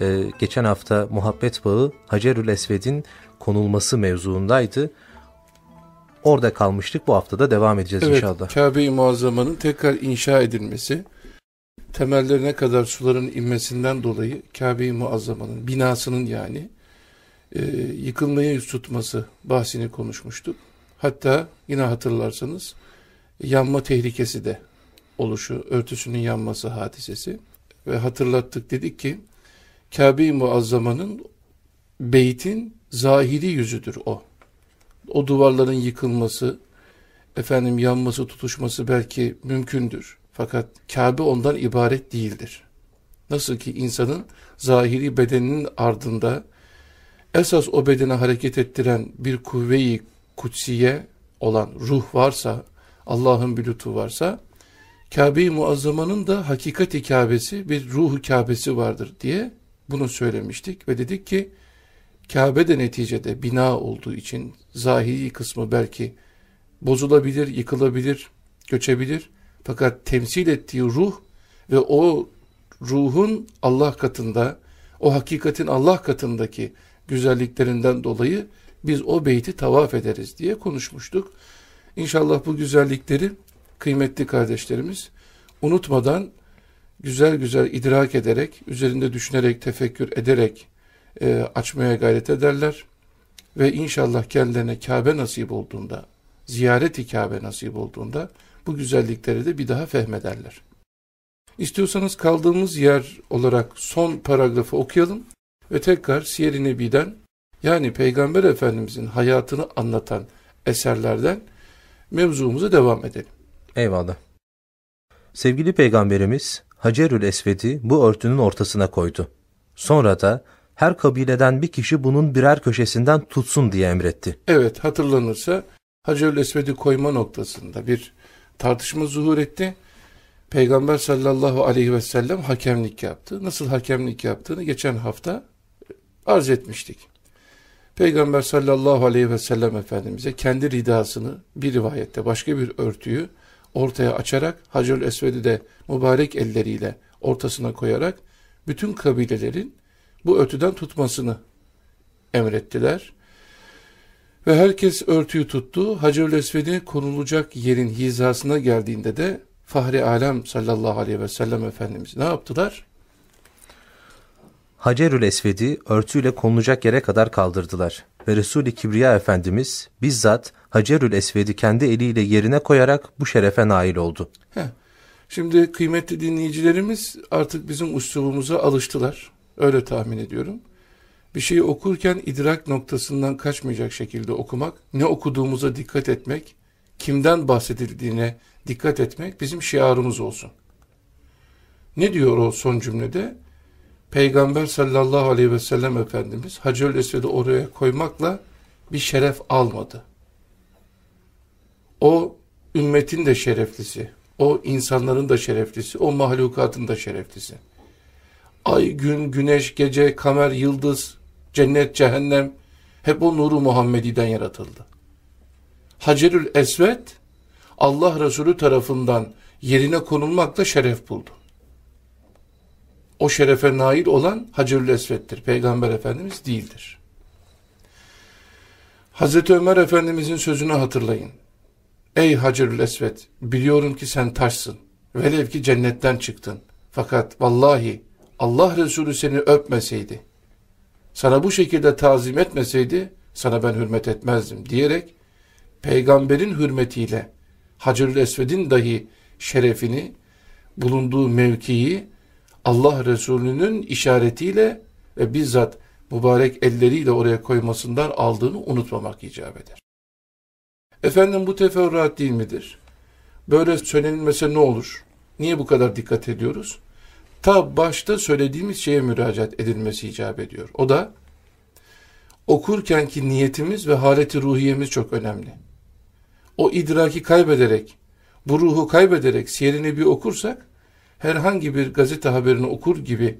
e, geçen hafta muhabbet bağı Hacerül Esved'in konulması mevzuundaydı. Orada kalmıştık. Bu hafta da devam edeceğiz evet, inşallah. Kabe-i Muazzama'nın tekrar inşa edilmesi, temellerine kadar suların inmesinden dolayı Kabe-i Muazzama'nın, binasının yani e, yıkılmaya yüz tutması bahsini konuşmuştuk. Hatta yine hatırlarsanız yanma tehlikesi de oluşu, örtüsünün yanması hadisesi. Ve hatırlattık dedik ki Kabe-i Muazzama'nın beytin zahiri yüzüdür o. O duvarların yıkılması, efendim yanması, tutuşması belki mümkündür. Fakat Kabe ondan ibaret değildir. Nasıl ki insanın zahiri bedeninin ardında esas o bedene hareket ettiren bir kuvve-i kutsiye olan ruh varsa, Allah'ın bir lütfu varsa, Kabe-i Muazzama'nın da hakikati Kabe'si bir ruhu Kabe'si vardır diye bunu söylemiştik ve dedik ki Kabe de neticede bina olduğu için zahiri kısmı belki bozulabilir, yıkılabilir, göçebilir. Fakat temsil ettiği ruh ve o ruhun Allah katında, o hakikatin Allah katındaki güzelliklerinden dolayı biz o beyti tavaf ederiz diye konuşmuştuk. İnşallah bu güzellikleri kıymetli kardeşlerimiz unutmadan güzel güzel idrak ederek, üzerinde düşünerek, tefekkür ederek e, açmaya gayret ederler. Ve inşallah kendilerine Kabe nasip olduğunda, ziyareti Kabe nasip olduğunda bu güzellikleri de bir daha fehmederler. İstiyorsanız kaldığımız yer olarak son paragrafı okuyalım ve tekrar Siyer-i Nebi'den yani Peygamber Efendimizin hayatını anlatan eserlerden mevzumuza devam edelim. Eyvallah. Sevgili Peygamberimiz Hacerül Esved'i bu örtünün ortasına koydu. Sonra da her kabileden bir kişi bunun birer köşesinden tutsun diye emretti. Evet hatırlanırsa Hacerül Esved'i koyma noktasında bir tartışma zuhur etti. Peygamber sallallahu aleyhi ve sellem hakemlik yaptı. Nasıl hakemlik yaptığını geçen hafta arz etmiştik. Peygamber sallallahu aleyhi ve sellem Efendimiz'e kendi ridasını bir rivayette başka bir örtüyü ortaya açarak Hacerül Esved'i de mübarek elleriyle ortasına koyarak bütün kabilelerin bu örtüden tutmasını emrettiler. Ve herkes örtüyü tuttu. Hacerül Esved'i konulacak yerin hizasına geldiğinde de Fahri Alem sallallahu aleyhi ve sellem Efendimiz ne yaptılar? Hacerül Esved'i örtüyle konulacak yere kadar kaldırdılar. Ve Resul-i Kibriya Efendimiz bizzat Hacerül Esved'i kendi eliyle yerine koyarak bu şerefe nail oldu. Heh. Şimdi kıymetli dinleyicilerimiz artık bizim uslubumuza alıştılar. Öyle tahmin ediyorum. Bir şeyi okurken idrak noktasından kaçmayacak şekilde okumak, ne okuduğumuza dikkat etmek, kimden bahsedildiğine dikkat etmek bizim şiarımız olsun. Ne diyor o son cümlede? Peygamber sallallahu aleyhi ve sellem Efendimiz Hacerül Esved'i oraya koymakla bir şeref almadı. O ümmetin de şereflisi, o insanların da şereflisi, o mahlukatın da şereflisi. Ay, gün, güneş, gece, kamer, yıldız, cennet, cehennem hep o nuru Muhammedi'den yaratıldı. Hacerül Esved Allah Resulü tarafından yerine konulmakla şeref buldu. O şerefe nail olan Hacerül Esved'dir. Peygamber Efendimiz değildir. Hazreti Ömer Efendimizin sözünü hatırlayın. Ey Hacerül Esved biliyorum ki sen taşsın. Velev ki cennetten çıktın. Fakat vallahi Allah Resulü seni öpmeseydi, sana bu şekilde tazim etmeseydi sana ben hürmet etmezdim diyerek peygamberin hürmetiyle Hacerül Esved'in dahi şerefini, bulunduğu mevkiyi Allah Resulü'nün işaretiyle ve bizzat mübarek elleriyle oraya koymasından aldığını unutmamak icap eder. Efendim bu teferruat değil midir? Böyle söylenilmese ne olur? Niye bu kadar dikkat ediyoruz? Ta başta söylediğimiz şeye müracaat edilmesi icap ediyor. O da okurkenki niyetimiz ve haleti ruhiyemiz çok önemli. O idraki kaybederek, bu ruhu kaybederek siyerini bir okursak, herhangi bir gazete haberini okur gibi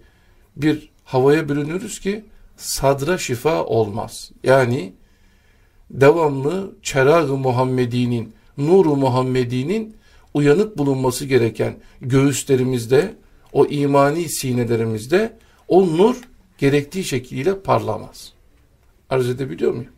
bir havaya bürünürüz ki sadra şifa olmaz. Yani devamlı çerag-ı Muhammedi'nin, nuru Muhammedi'nin uyanık bulunması gereken göğüslerimizde, o imani sinelerimizde o nur gerektiği şekliyle parlamaz. Arz edebiliyor muyum?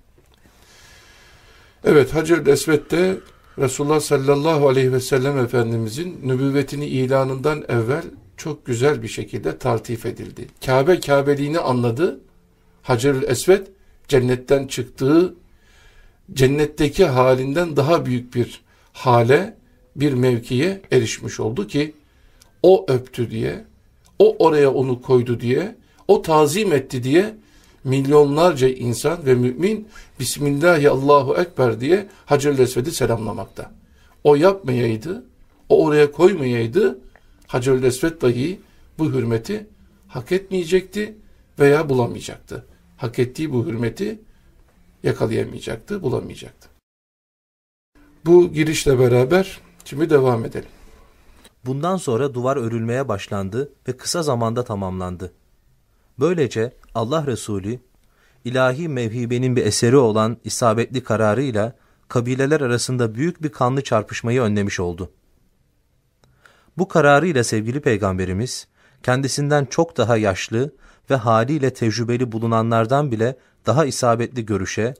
Evet Hacer Esved de Resulullah sallallahu aleyhi ve sellem Efendimizin nübüvvetini ilanından evvel çok güzel bir şekilde tartif edildi. Kabe Kabeliğini anladı. Hacer Esved cennetten çıktığı cennetteki halinden daha büyük bir hale, bir mevkiye erişmiş oldu ki o öptü diye, o oraya onu koydu diye, o tazim etti diye milyonlarca insan ve mümin Bismillahi Allahu Ekber diye Hacer-ül selamlamakta. O yapmayaydı, o oraya koymayaydı Hacer-ül Esved dahi bu hürmeti hak etmeyecekti veya bulamayacaktı. Hak ettiği bu hürmeti yakalayamayacaktı, bulamayacaktı. Bu girişle beraber şimdi devam edelim. Bundan sonra duvar örülmeye başlandı ve kısa zamanda tamamlandı. Böylece Allah Resulü ilahi mevhibenin bir eseri olan isabetli kararıyla kabileler arasında büyük bir kanlı çarpışmayı önlemiş oldu. Bu kararıyla sevgili peygamberimiz kendisinden çok daha yaşlı ve haliyle tecrübeli bulunanlardan bile daha isabetli görüşe,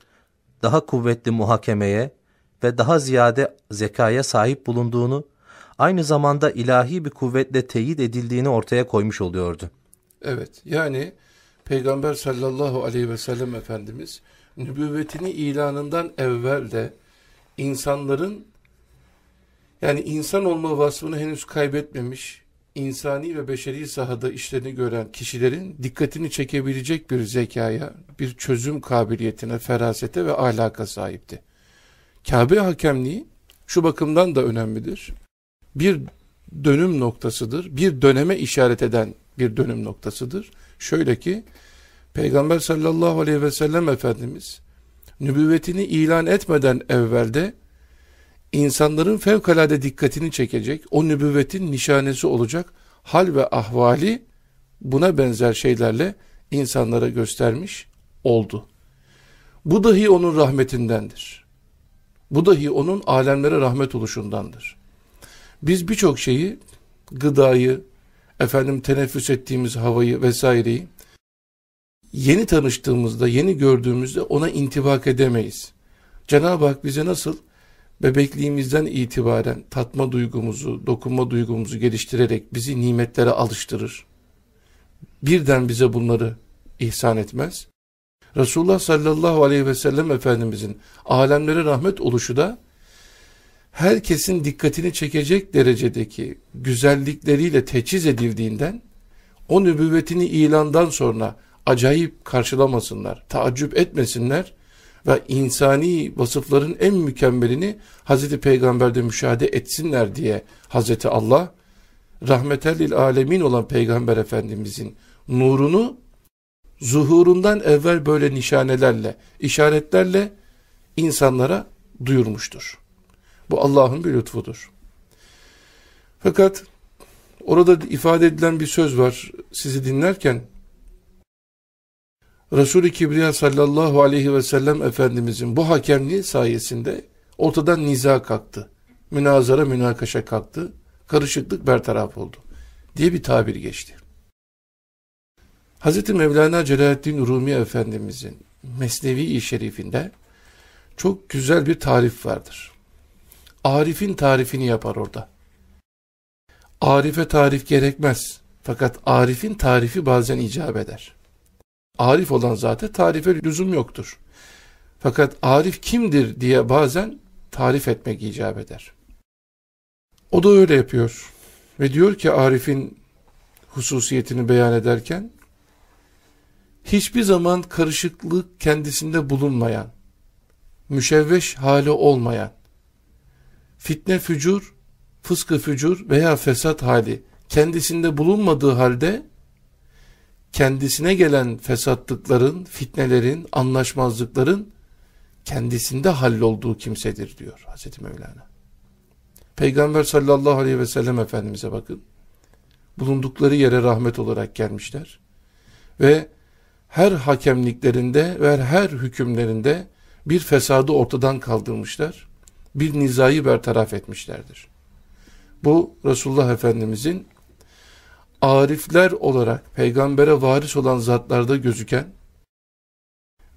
daha kuvvetli muhakemeye ve daha ziyade zekaya sahip bulunduğunu, aynı zamanda ilahi bir kuvvetle teyit edildiğini ortaya koymuş oluyordu. Evet, yani Peygamber sallallahu aleyhi ve sellem Efendimiz nübüvvetini ilanından evvel de insanların yani insan olma vasfını henüz kaybetmemiş, insani ve beşeri sahada işlerini gören kişilerin dikkatini çekebilecek bir zekaya, bir çözüm kabiliyetine, ferasete ve ahlaka sahipti. Kabe hakemliği şu bakımdan da önemlidir. Bir dönüm noktasıdır, bir döneme işaret eden bir dönüm noktasıdır. Şöyle ki, Peygamber sallallahu aleyhi ve sellem Efendimiz, nübüvvetini ilan etmeden evvelde, insanların fevkalade dikkatini çekecek, o nübüvvetin nişanesi olacak hal ve ahvali buna benzer şeylerle insanlara göstermiş oldu. Bu dahi onun rahmetindendir. Bu dahi onun alemlere rahmet oluşundandır. Biz birçok şeyi, gıdayı, efendim teneffüs ettiğimiz havayı vesaireyi yeni tanıştığımızda, yeni gördüğümüzde ona intibak edemeyiz. Cenab-ı Hak bize nasıl bebekliğimizden itibaren tatma duygumuzu, dokunma duygumuzu geliştirerek bizi nimetlere alıştırır. Birden bize bunları ihsan etmez. Resulullah sallallahu aleyhi ve sellem Efendimizin alemlere rahmet oluşu da herkesin dikkatini çekecek derecedeki güzellikleriyle teçhiz edildiğinden o nübüvvetini ilandan sonra acayip karşılamasınlar, taaccüp etmesinler ve insani vasıfların en mükemmelini Hazreti Peygamber'de müşahede etsinler diye Hazreti Allah rahmetellil alemin olan Peygamber Efendimizin nurunu zuhurundan evvel böyle nişanelerle, işaretlerle insanlara duyurmuştur. Bu Allah'ın bir lütfudur. Fakat orada ifade edilen bir söz var sizi dinlerken Resul-i Kibriya sallallahu aleyhi ve sellem Efendimizin bu hakemliği sayesinde ortadan niza kalktı. Münazara münakaşa kalktı. Karışıklık bertaraf oldu. Diye bir tabir geçti. Hz. Mevlana Celaleddin Rumi Efendimizin Mesnevi-i Şerifinde çok güzel bir tarif vardır. Arif'in tarifini yapar orada. Arife tarif gerekmez. Fakat Arif'in tarifi bazen icap eder. Arif olan zate tarife lüzum yoktur. Fakat Arif kimdir diye bazen tarif etmek icap eder. O da öyle yapıyor. Ve diyor ki Arif'in hususiyetini beyan ederken, hiçbir zaman karışıklık kendisinde bulunmayan, müşevveş hali olmayan, fitne fücur, fıskı fücur veya fesat hali kendisinde bulunmadığı halde kendisine gelen fesatlıkların, fitnelerin, anlaşmazlıkların kendisinde hallolduğu kimsedir diyor Hazreti Mevlana. Peygamber sallallahu aleyhi ve sellem Efendimiz'e bakın. Bulundukları yere rahmet olarak gelmişler. Ve her hakemliklerinde ve her hükümlerinde bir fesadı ortadan kaldırmışlar. Bir nizayı bertaraf etmişlerdir. Bu Resulullah Efendimizin arifler olarak peygambere varis olan zatlarda gözüken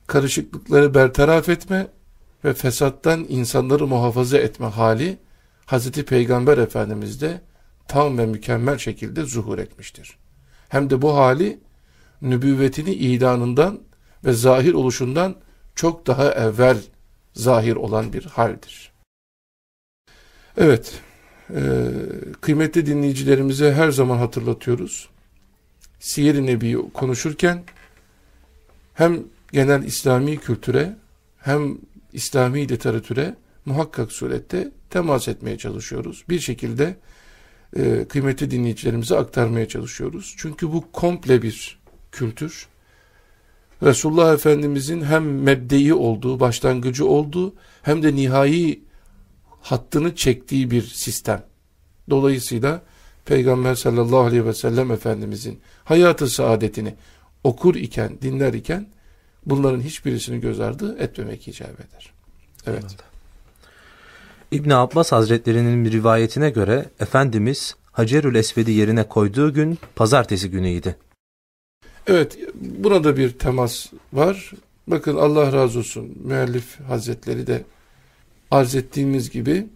karışıklıkları bertaraf etme ve fesattan insanları muhafaza etme hali Hazreti Peygamber Efendimiz'de tam ve mükemmel şekilde zuhur etmiştir. Hem de bu hali nübüvvetini ilanından ve zahir oluşundan çok daha evvel zahir olan bir haldir. Evet, e, kıymetli dinleyicilerimize her zaman hatırlatıyoruz. Siyer-i Nebi'yi konuşurken hem genel İslami kültüre hem İslami literatüre muhakkak surette temas etmeye çalışıyoruz. Bir şekilde e, kıymetli dinleyicilerimize aktarmaya çalışıyoruz. Çünkü bu komple bir kültür. Resulullah Efendimizin hem mebdeyi olduğu, başlangıcı olduğu hem de nihai hattını çektiği bir sistem. Dolayısıyla Peygamber sallallahu aleyhi ve sellem Efendimizin hayatı saadetini okur iken, dinler iken bunların hiçbirisini göz ardı etmemek icap eder. Evet. İbn Abbas Hazretlerinin bir rivayetine göre Efendimiz Hacerül Esved'i yerine koyduğu gün pazartesi günüydü. Evet, buna da bir temas var. Bakın Allah razı olsun müellif hazretleri de arz ettiğimiz gibi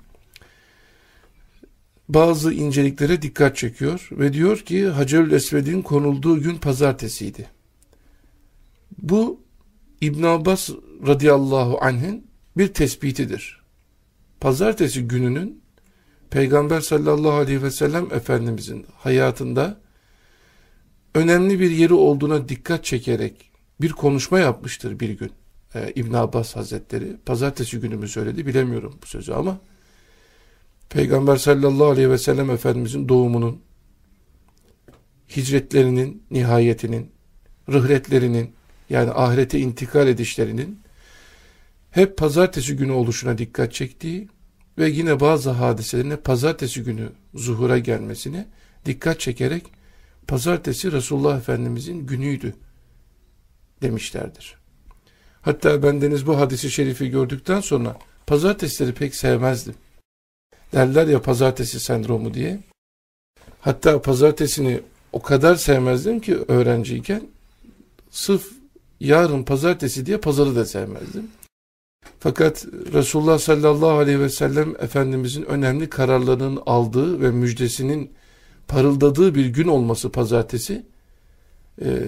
bazı inceliklere dikkat çekiyor ve diyor ki Hacerül Esved'in konulduğu gün pazartesiydi. Bu İbn Abbas radıyallahu anh'in bir tespitidir. Pazartesi gününün Peygamber sallallahu aleyhi ve sellem Efendimizin hayatında önemli bir yeri olduğuna dikkat çekerek bir konuşma yapmıştır bir gün. Ee, İbn Abbas Hazretleri pazartesi günü mü söyledi bilemiyorum bu sözü ama Peygamber sallallahu aleyhi ve sellem Efendimizin doğumunun hicretlerinin nihayetinin rıhretlerinin yani ahirete intikal edişlerinin hep pazartesi günü oluşuna dikkat çektiği ve yine bazı hadiselerin pazartesi günü zuhura gelmesine dikkat çekerek pazartesi Resulullah Efendimizin günüydü demişlerdir. Hatta bendeniz bu hadisi şerifi gördükten sonra pazartesileri pek sevmezdim. Derler ya pazartesi sendromu diye. Hatta pazartesini o kadar sevmezdim ki öğrenciyken sırf yarın pazartesi diye pazarı da sevmezdim. Fakat Resulullah sallallahu aleyhi ve sellem Efendimizin önemli kararlarının aldığı ve müjdesinin parıldadığı bir gün olması pazartesi e,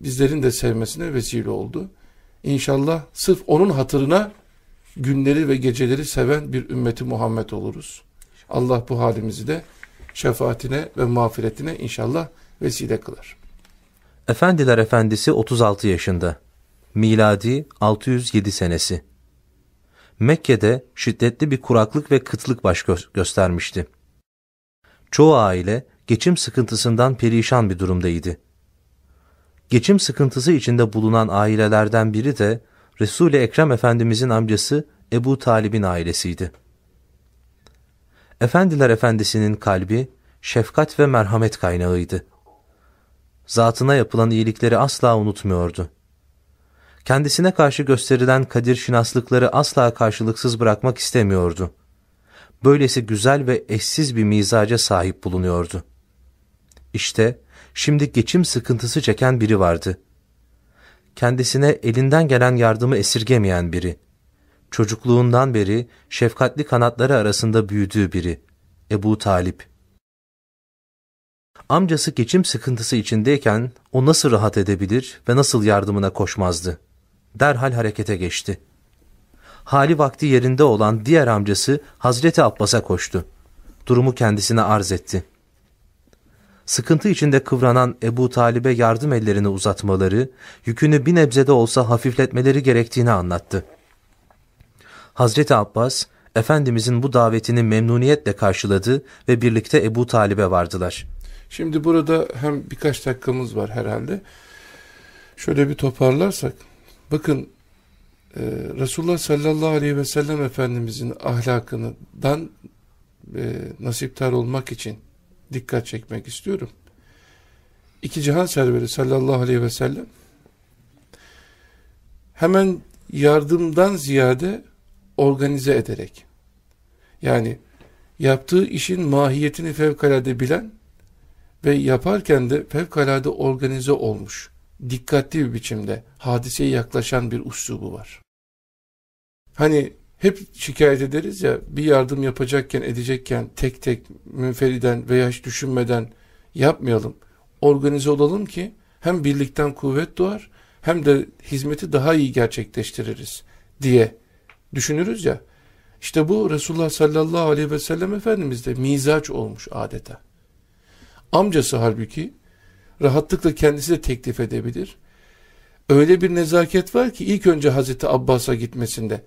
bizlerin de sevmesine vesile oldu. İnşallah sırf onun hatırına günleri ve geceleri seven bir ümmeti Muhammed oluruz. Allah bu halimizi de şefaatine ve mağfiretine inşallah vesile kılar. Efendiler Efendisi 36 yaşında. Miladi 607 senesi. Mekke'de şiddetli bir kuraklık ve kıtlık baş gö göstermişti. Çoğu aile geçim sıkıntısından perişan bir durumdaydı. Geçim sıkıntısı içinde bulunan ailelerden biri de Resul-i Ekrem Efendimizin amcası Ebu Talib'in ailesiydi. Efendiler Efendisi'nin kalbi şefkat ve merhamet kaynağıydı. Zatına yapılan iyilikleri asla unutmuyordu. Kendisine karşı gösterilen kadir şinaslıkları asla karşılıksız bırakmak istemiyordu. Böylesi güzel ve eşsiz bir mizaca sahip bulunuyordu. İşte şimdi geçim sıkıntısı çeken biri vardı. Kendisine elinden gelen yardımı esirgemeyen biri. Çocukluğundan beri şefkatli kanatları arasında büyüdüğü biri. Ebu Talip. Amcası geçim sıkıntısı içindeyken o nasıl rahat edebilir ve nasıl yardımına koşmazdı? Derhal harekete geçti. Hali vakti yerinde olan diğer amcası Hazreti Abbas'a koştu. Durumu kendisine arz etti sıkıntı içinde kıvranan Ebu Talib'e yardım ellerini uzatmaları, yükünü bir nebzede olsa hafifletmeleri gerektiğini anlattı. Hazreti Abbas, Efendimizin bu davetini memnuniyetle karşıladı ve birlikte Ebu Talib'e vardılar. Şimdi burada hem birkaç dakikamız var herhalde. Şöyle bir toparlarsak, bakın e, Resulullah sallallahu aleyhi ve sellem Efendimizin ahlakından e, nasiptar olmak için dikkat çekmek istiyorum. İki cihan serveri sallallahu aleyhi ve sellem hemen yardımdan ziyade organize ederek yani yaptığı işin mahiyetini fevkalade bilen ve yaparken de fevkalade organize olmuş, dikkatli bir biçimde hadiseye yaklaşan bir uslubu var. Hani hep şikayet ederiz ya bir yardım yapacakken edecekken tek tek münferiden veya hiç düşünmeden yapmayalım. Organize olalım ki hem birlikten kuvvet doğar hem de hizmeti daha iyi gerçekleştiririz diye düşünürüz ya. İşte bu Resulullah sallallahu aleyhi ve sellem Efendimiz'de mizaç olmuş adeta. Amcası halbuki rahatlıkla kendisi de teklif edebilir. Öyle bir nezaket var ki ilk önce Hazreti Abbas'a gitmesinde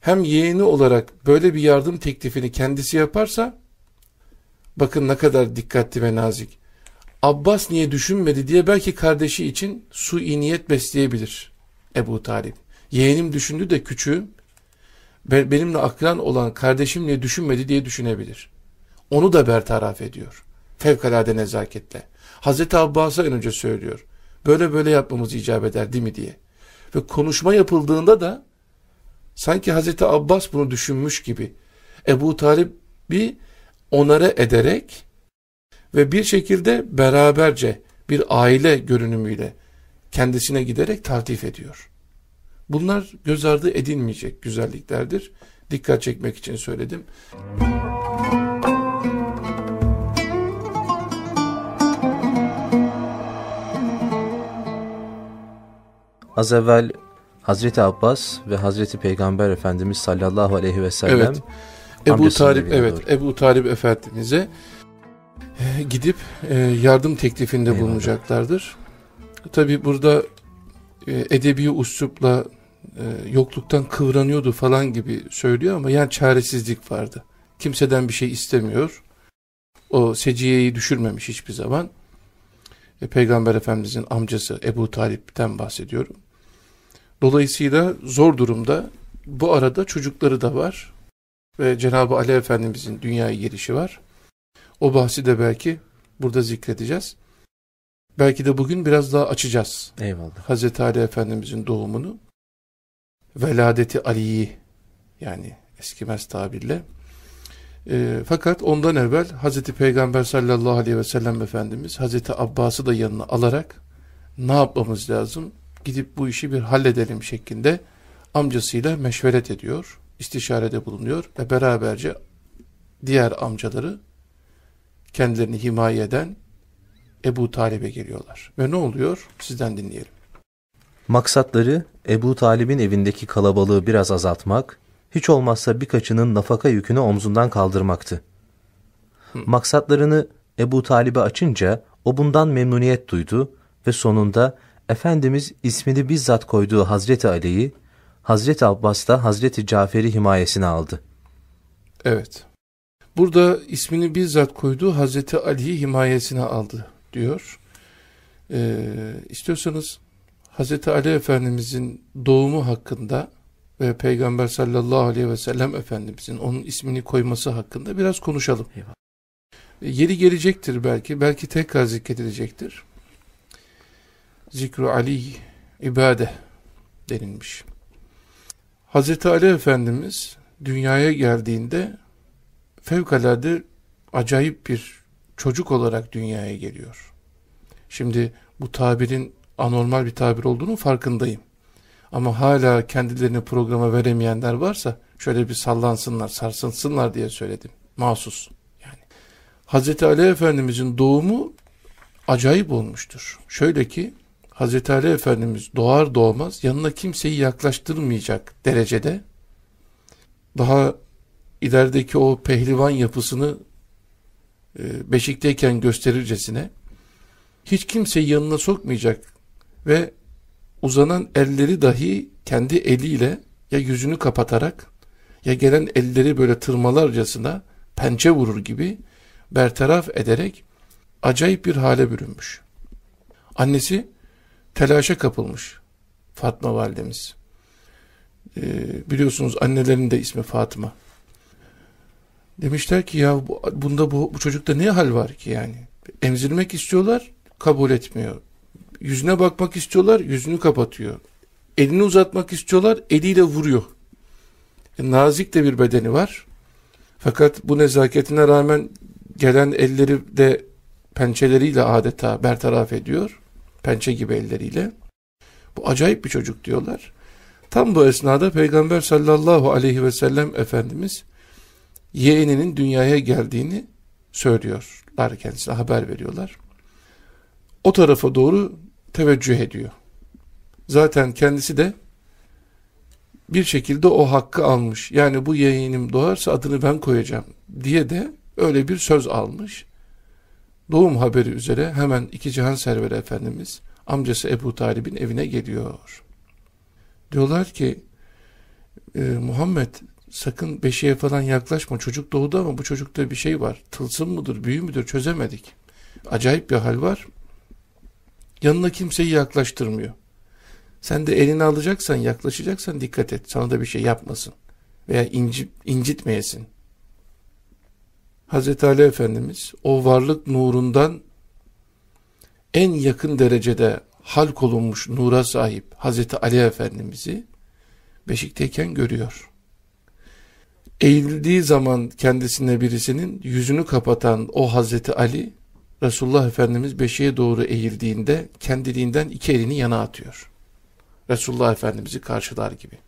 hem yeğeni olarak böyle bir yardım teklifini kendisi yaparsa bakın ne kadar dikkatli ve nazik. Abbas niye düşünmedi diye belki kardeşi için su niyet besleyebilir Ebu Talip. Yeğenim düşündü de küçüğüm benimle akran olan kardeşim niye düşünmedi diye düşünebilir. Onu da bertaraf ediyor. Fevkalade nezaketle. Hazreti Abbas'a önce söylüyor. Böyle böyle yapmamız icap eder değil mi diye. Ve konuşma yapıldığında da sanki Hazreti Abbas bunu düşünmüş gibi Ebu Talip bir onara ederek ve bir şekilde beraberce bir aile görünümüyle kendisine giderek taltif ediyor. Bunlar göz ardı edilmeyecek güzelliklerdir. Dikkat çekmek için söyledim. Az evvel Hazreti Abbas ve Hazreti Peygamber Efendimiz sallallahu aleyhi ve sellem evet. Ebu Talip evet doğru. Ebu Talip Efendimize e, gidip e, yardım teklifinde Eyvallah. bulunacaklardır. Tabi burada e, edebi uslupla yokluktan kıvranıyordu falan gibi söylüyor ama yani çaresizlik vardı. Kimseden bir şey istemiyor. O seciyeyi düşürmemiş hiçbir zaman. Peygamber Efendimizin amcası Ebu Talip'ten bahsediyorum. Dolayısıyla zor durumda. Bu arada çocukları da var. Ve Cenab-ı Ali Efendimizin dünyaya gelişi var. O bahsi de belki burada zikredeceğiz. Belki de bugün biraz daha açacağız. Eyvallah. Hazreti Ali Efendimizin doğumunu. Veladeti Ali'yi yani eskimez tabirle. E, fakat ondan evvel Hazreti Peygamber sallallahu aleyhi ve sellem Efendimiz Hazreti Abbas'ı da yanına alarak ne yapmamız lazım? Gidip bu işi bir halledelim şeklinde amcasıyla meşveret ediyor, istişarede bulunuyor ve beraberce diğer amcaları kendilerini himaye eden Ebu Talib'e geliyorlar. Ve ne oluyor? Sizden dinleyelim. Maksatları Ebu Talib'in evindeki kalabalığı biraz azaltmak, hiç olmazsa birkaçının nafaka yükünü omzundan kaldırmaktı. Hı. Maksatlarını Ebu Talib'e açınca o bundan memnuniyet duydu ve sonunda Efendimiz ismini bizzat koyduğu Hazreti Ali'yi Hazreti Abbas da Hazreti Cafer'i himayesine aldı. Evet. Burada ismini bizzat koyduğu Hazreti Ali'yi himayesine aldı diyor. Ee, istiyorsanız Hazreti Ali Efendimizin doğumu hakkında ve Peygamber sallallahu aleyhi ve sellem Efendimizin onun ismini koyması hakkında biraz konuşalım. Eyvallah. Yeri gelecektir belki, belki tekrar zikredilecektir zikru Ali ibade denilmiş. Hazreti Ali Efendimiz dünyaya geldiğinde fevkalade acayip bir çocuk olarak dünyaya geliyor. Şimdi bu tabirin anormal bir tabir olduğunu farkındayım. Ama hala kendilerini programa veremeyenler varsa şöyle bir sallansınlar, sarsınsınlar diye söyledim. Mahsus yani. Hazreti Ali Efendimizin doğumu acayip olmuştur. Şöyle ki Hazreti Ali Efendimiz doğar doğmaz yanına kimseyi yaklaştırmayacak derecede daha ilerideki o pehlivan yapısını e, beşikteyken gösterircesine hiç kimseyi yanına sokmayacak ve uzanan elleri dahi kendi eliyle ya yüzünü kapatarak ya gelen elleri böyle tırmalarcasına pençe vurur gibi bertaraf ederek acayip bir hale bürünmüş. Annesi telaşa kapılmış Fatma validemiz. Ee, biliyorsunuz annelerin de ismi Fatıma. Demişler ki ya bunda bu, bu çocukta ne hal var ki yani? Emzirmek istiyorlar, kabul etmiyor. Yüzüne bakmak istiyorlar, yüzünü kapatıyor. Elini uzatmak istiyorlar, eliyle vuruyor. E, nazik de bir bedeni var. Fakat bu nezaketine rağmen gelen elleri de pençeleriyle adeta bertaraf ediyor. Pençe gibi elleriyle. Bu acayip bir çocuk diyorlar. Tam bu esnada Peygamber sallallahu aleyhi ve sellem Efendimiz yeğeninin dünyaya geldiğini söylüyorlar kendisine haber veriyorlar. O tarafa doğru teveccüh ediyor. Zaten kendisi de bir şekilde o hakkı almış. Yani bu yeğenim doğarsa adını ben koyacağım diye de öyle bir söz almış. Doğum haberi üzere hemen iki cihan serveri efendimiz amcası Ebu Talib'in evine geliyor. Diyorlar ki e, Muhammed sakın beşiğe falan yaklaşma çocuk doğdu ama bu çocukta bir şey var. Tılsım mıdır büyü müdür çözemedik. Acayip bir hal var. Yanına kimseyi yaklaştırmıyor. Sen de elini alacaksan yaklaşacaksan dikkat et. Sana da bir şey yapmasın. Veya inci, incitmeyesin. Hazreti Ali Efendimiz o varlık nurundan en yakın derecede halk olunmuş nura sahip Hazreti Ali Efendimiz'i beşikteyken görüyor. Eğildiği zaman kendisine birisinin yüzünü kapatan o Hazreti Ali, Resulullah Efendimiz beşiğe doğru eğildiğinde kendiliğinden iki elini yana atıyor. Resulullah Efendimiz'i karşılar gibi.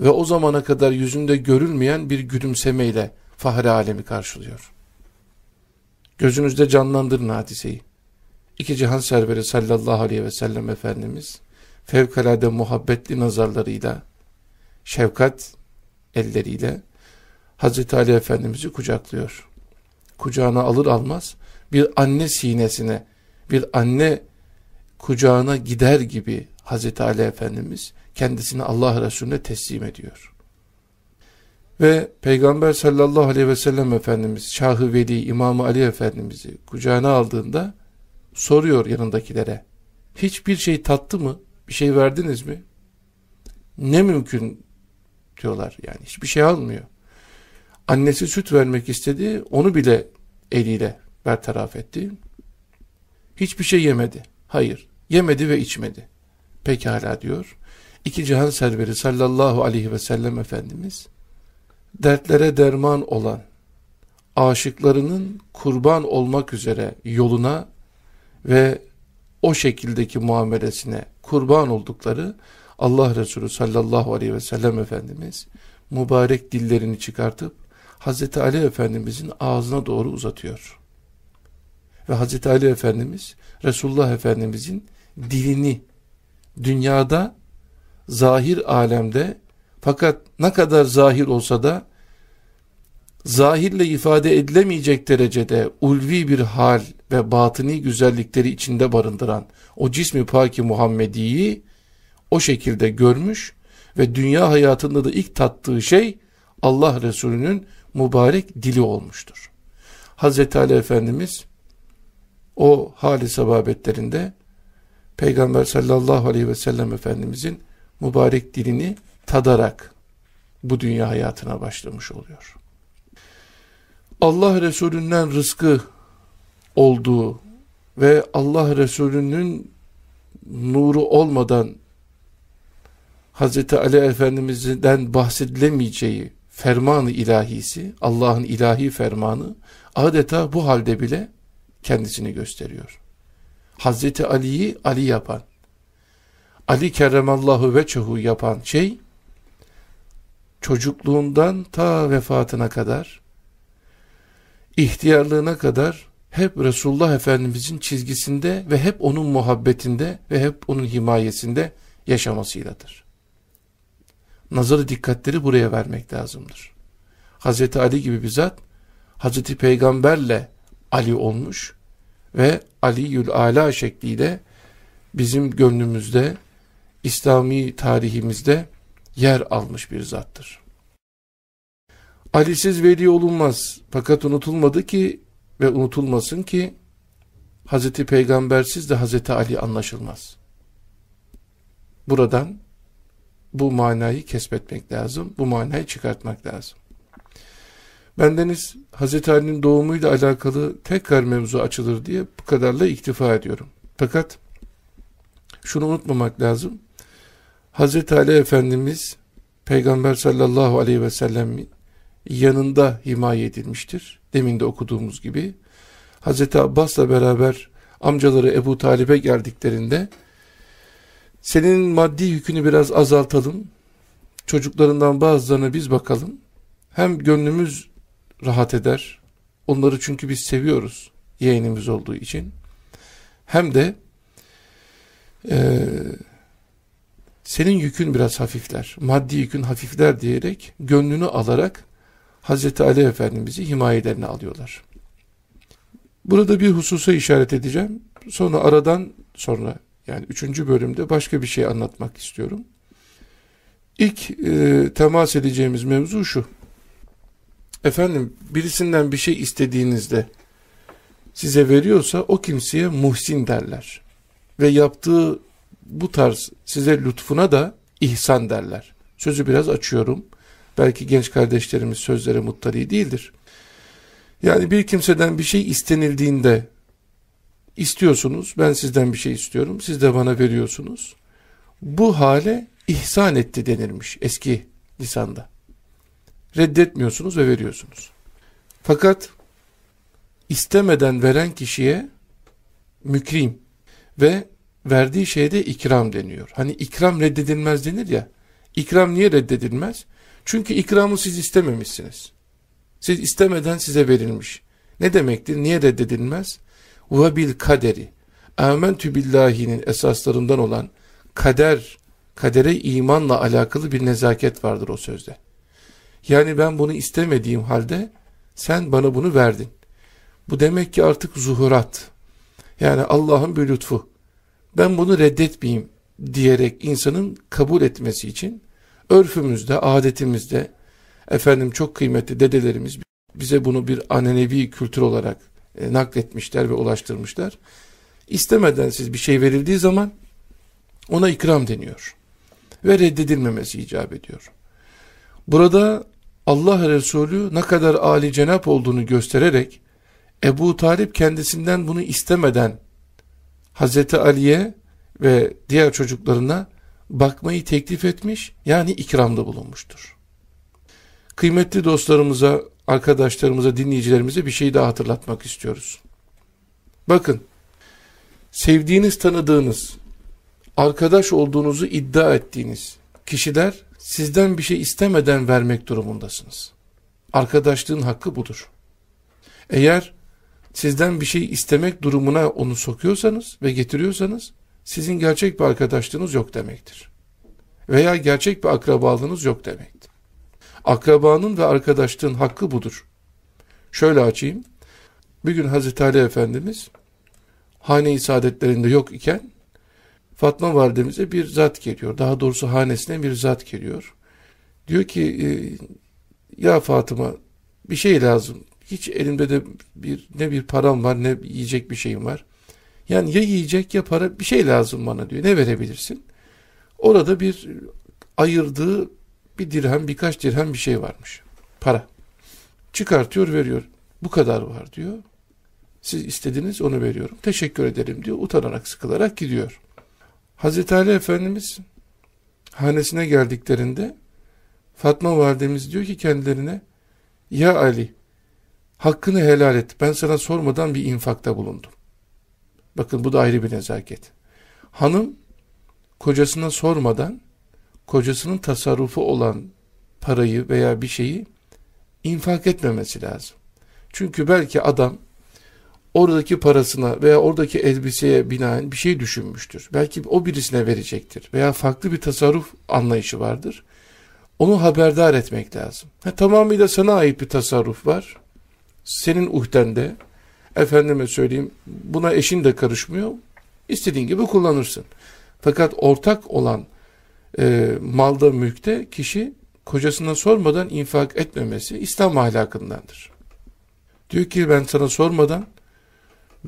Ve o zamana kadar yüzünde görülmeyen bir gülümsemeyle fahri alemi karşılıyor. Gözünüzde canlandırın hadiseyi. İki cihan serveri sallallahu aleyhi ve sellem Efendimiz fevkalade muhabbetli nazarlarıyla, şefkat elleriyle Hazreti Ali Efendimiz'i kucaklıyor. Kucağına alır almaz bir anne sinesine, bir anne kucağına gider gibi Hazreti Ali Efendimiz kendisini Allah Resulüne teslim ediyor. Ve Peygamber sallallahu aleyhi ve sellem Efendimiz Şahı Veli İmamı Ali Efendimiz'i kucağına aldığında soruyor yanındakilere. Hiçbir şey tattı mı? Bir şey verdiniz mi? Ne mümkün diyorlar yani hiçbir şey almıyor. Annesi süt vermek istedi onu bile eliyle bertaraf etti. Hiçbir şey yemedi. Hayır yemedi ve içmedi. Pekala diyor. İki cihan serveri sallallahu aleyhi ve sellem Efendimiz dertlere derman olan aşıklarının kurban olmak üzere yoluna ve o şekildeki muamelesine kurban oldukları Allah Resulü sallallahu aleyhi ve sellem Efendimiz mübarek dillerini çıkartıp Hazreti Ali Efendimizin ağzına doğru uzatıyor. Ve Hazreti Ali Efendimiz Resulullah Efendimizin dilini dünyada zahir alemde fakat ne kadar zahir olsa da zahirle ifade edilemeyecek derecede ulvi bir hal ve batini güzellikleri içinde barındıran o cismi paki Muhammedi'yi o şekilde görmüş ve dünya hayatında da ilk tattığı şey Allah Resulü'nün mübarek dili olmuştur. Hazreti Ali Efendimiz o hali sababetlerinde Peygamber sallallahu aleyhi ve sellem Efendimizin mübarek dilini tadarak bu dünya hayatına başlamış oluyor. Allah Resulü'nden rızkı olduğu ve Allah Resulü'nün nuru olmadan Hz. Ali Efendimiz'den bahsedilemeyeceği fermanı ilahisi, Allah'ın ilahi fermanı adeta bu halde bile kendisini gösteriyor. Hazreti Ali'yi Ali yapan, Ali kerremallahu veçhuhu yapan şey, çocukluğundan ta vefatına kadar, ihtiyarlığına kadar hep Resulullah Efendimizin çizgisinde ve hep onun muhabbetinde ve hep onun himayesinde yaşamasıyladır. Nazarı dikkatleri buraya vermek lazımdır. Hazreti Ali gibi bir zat, Hazreti Peygamberle Ali olmuş ve Ali'yül Ala şekliyle bizim gönlümüzde, İslami tarihimizde yer almış bir zattır. Ali'siz veli olunmaz. Fakat unutulmadı ki ve unutulmasın ki Hazreti Peygambersiz de Hazreti Ali anlaşılmaz. Buradan bu manayı kesbetmek lazım. Bu manayı çıkartmak lazım. Bendeniz Hazreti Ali'nin doğumuyla alakalı tekrar mevzu açılır diye bu kadarla iktifa ediyorum. Fakat şunu unutmamak lazım. Hazreti Ali Efendimiz Peygamber sallallahu aleyhi ve sellem yanında himaye edilmiştir. Demin de okuduğumuz gibi. Hazreti Abbas'la beraber amcaları Ebu Talib'e geldiklerinde senin maddi yükünü biraz azaltalım. Çocuklarından bazılarına biz bakalım. Hem gönlümüz rahat eder. Onları çünkü biz seviyoruz yeğenimiz olduğu için. Hem de e, senin yükün biraz hafifler. Maddi yükün hafifler diyerek gönlünü alarak Hazreti Ali Efendimiz'i himayelerine alıyorlar. Burada bir hususa işaret edeceğim. Sonra aradan sonra yani üçüncü bölümde başka bir şey anlatmak istiyorum. İlk e, temas edeceğimiz mevzu şu. Efendim birisinden bir şey istediğinizde size veriyorsa o kimseye muhsin derler. Ve yaptığı bu tarz size lütfuna da ihsan derler. Sözü biraz açıyorum. Belki genç kardeşlerimiz sözlere muttali değildir. Yani bir kimseden bir şey istenildiğinde istiyorsunuz, ben sizden bir şey istiyorum, siz de bana veriyorsunuz. Bu hale ihsan etti denirmiş eski lisanda. Reddetmiyorsunuz ve veriyorsunuz. Fakat istemeden veren kişiye mükrim ve verdiği şeyde ikram deniyor. Hani ikram reddedilmez denir ya. İkram niye reddedilmez? Çünkü ikramı siz istememişsiniz. Siz istemeden size verilmiş. Ne demektir? Niye reddedilmez? Ve bil kaderi. Amentü billahinin esaslarından olan kader, kadere imanla alakalı bir nezaket vardır o sözde. Yani ben bunu istemediğim halde sen bana bunu verdin. Bu demek ki artık zuhurat. Yani Allah'ın bir lütfu. Ben bunu reddetmeyeyim diyerek insanın kabul etmesi için örfümüzde, adetimizde efendim çok kıymetli dedelerimiz bize bunu bir anenevi kültür olarak e, nakletmişler ve ulaştırmışlar. İstemeden siz bir şey verildiği zaman ona ikram deniyor. Ve reddedilmemesi icap ediyor. Burada Allah Resulü ne kadar âli cenap olduğunu göstererek Ebu Talip kendisinden bunu istemeden Hazreti Ali'ye ve diğer çocuklarına bakmayı teklif etmiş yani ikramda bulunmuştur. Kıymetli dostlarımıza, arkadaşlarımıza, dinleyicilerimize bir şey daha hatırlatmak istiyoruz. Bakın, sevdiğiniz, tanıdığınız, arkadaş olduğunuzu iddia ettiğiniz kişiler sizden bir şey istemeden vermek durumundasınız. Arkadaşlığın hakkı budur. Eğer sizden bir şey istemek durumuna onu sokuyorsanız ve getiriyorsanız sizin gerçek bir arkadaşlığınız yok demektir. Veya gerçek bir akrabalığınız yok demektir. Akrabanın ve arkadaşlığın hakkı budur. Şöyle açayım. Bir gün Hazreti Ali Efendimiz hane-i saadetlerinde yok iken Fatma validemize bir zat geliyor. Daha doğrusu hanesine bir zat geliyor. Diyor ki e, ya Fatıma bir şey lazım. Hiç elimde de bir ne bir param var ne yiyecek bir şeyim var. Yani ya yiyecek ya para bir şey lazım bana diyor. Ne verebilirsin? Orada bir ayırdığı bir dirhem birkaç dirhem bir şey varmış. Para. Çıkartıyor veriyor. Bu kadar var diyor. Siz istediniz onu veriyorum. Teşekkür ederim diyor. Utanarak sıkılarak gidiyor. Hazreti Ali Efendimiz hanesine geldiklerinde Fatma validemiz diyor ki kendilerine Ya Ali hakkını helal et ben sana sormadan bir infakta bulundum. Bakın bu da ayrı bir nezaket. Hanım kocasına sormadan kocasının tasarrufu olan parayı veya bir şeyi infak etmemesi lazım. Çünkü belki adam oradaki parasına veya oradaki elbiseye binaen bir şey düşünmüştür. Belki o birisine verecektir veya farklı bir tasarruf anlayışı vardır. Onu haberdar etmek lazım. Ha, tamamıyla sana ait bir tasarruf var. Senin uhdende, efendime söyleyeyim, buna eşin de karışmıyor. İstediğin gibi kullanırsın. Fakat ortak olan e, malda, mülkte kişi kocasına sormadan infak etmemesi İslam ahlakındandır. Diyor ki ben sana sormadan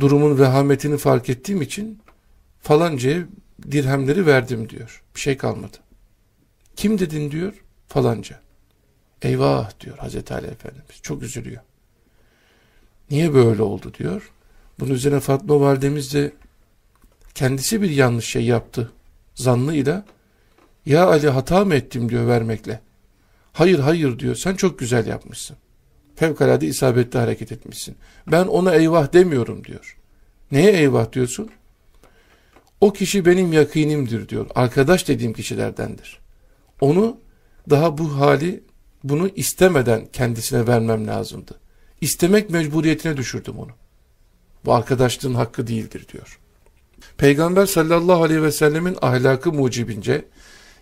durumun vehametini fark ettiğim için falancaya dirhemleri verdim diyor. Bir şey kalmadı. Kim dedin diyor? Falanca. Eyvah diyor Hazreti Ali Efendimiz. Çok üzülüyor. Niye böyle oldu diyor. Bunun üzerine Fatma validemiz de kendisi bir yanlış şey yaptı zannıyla ya Ali hata mı ettim diyor vermekle. Hayır hayır diyor sen çok güzel yapmışsın. fevkalade isabetli hareket etmişsin. Ben ona eyvah demiyorum diyor. Neye eyvah diyorsun? O kişi benim yakinimdir diyor. Arkadaş dediğim kişilerdendir. Onu daha bu hali bunu istemeden kendisine vermem lazımdı. İstemek mecburiyetine düşürdüm onu. Bu arkadaşlığın hakkı değildir diyor. Peygamber sallallahu aleyhi ve sellemin ahlakı mucibince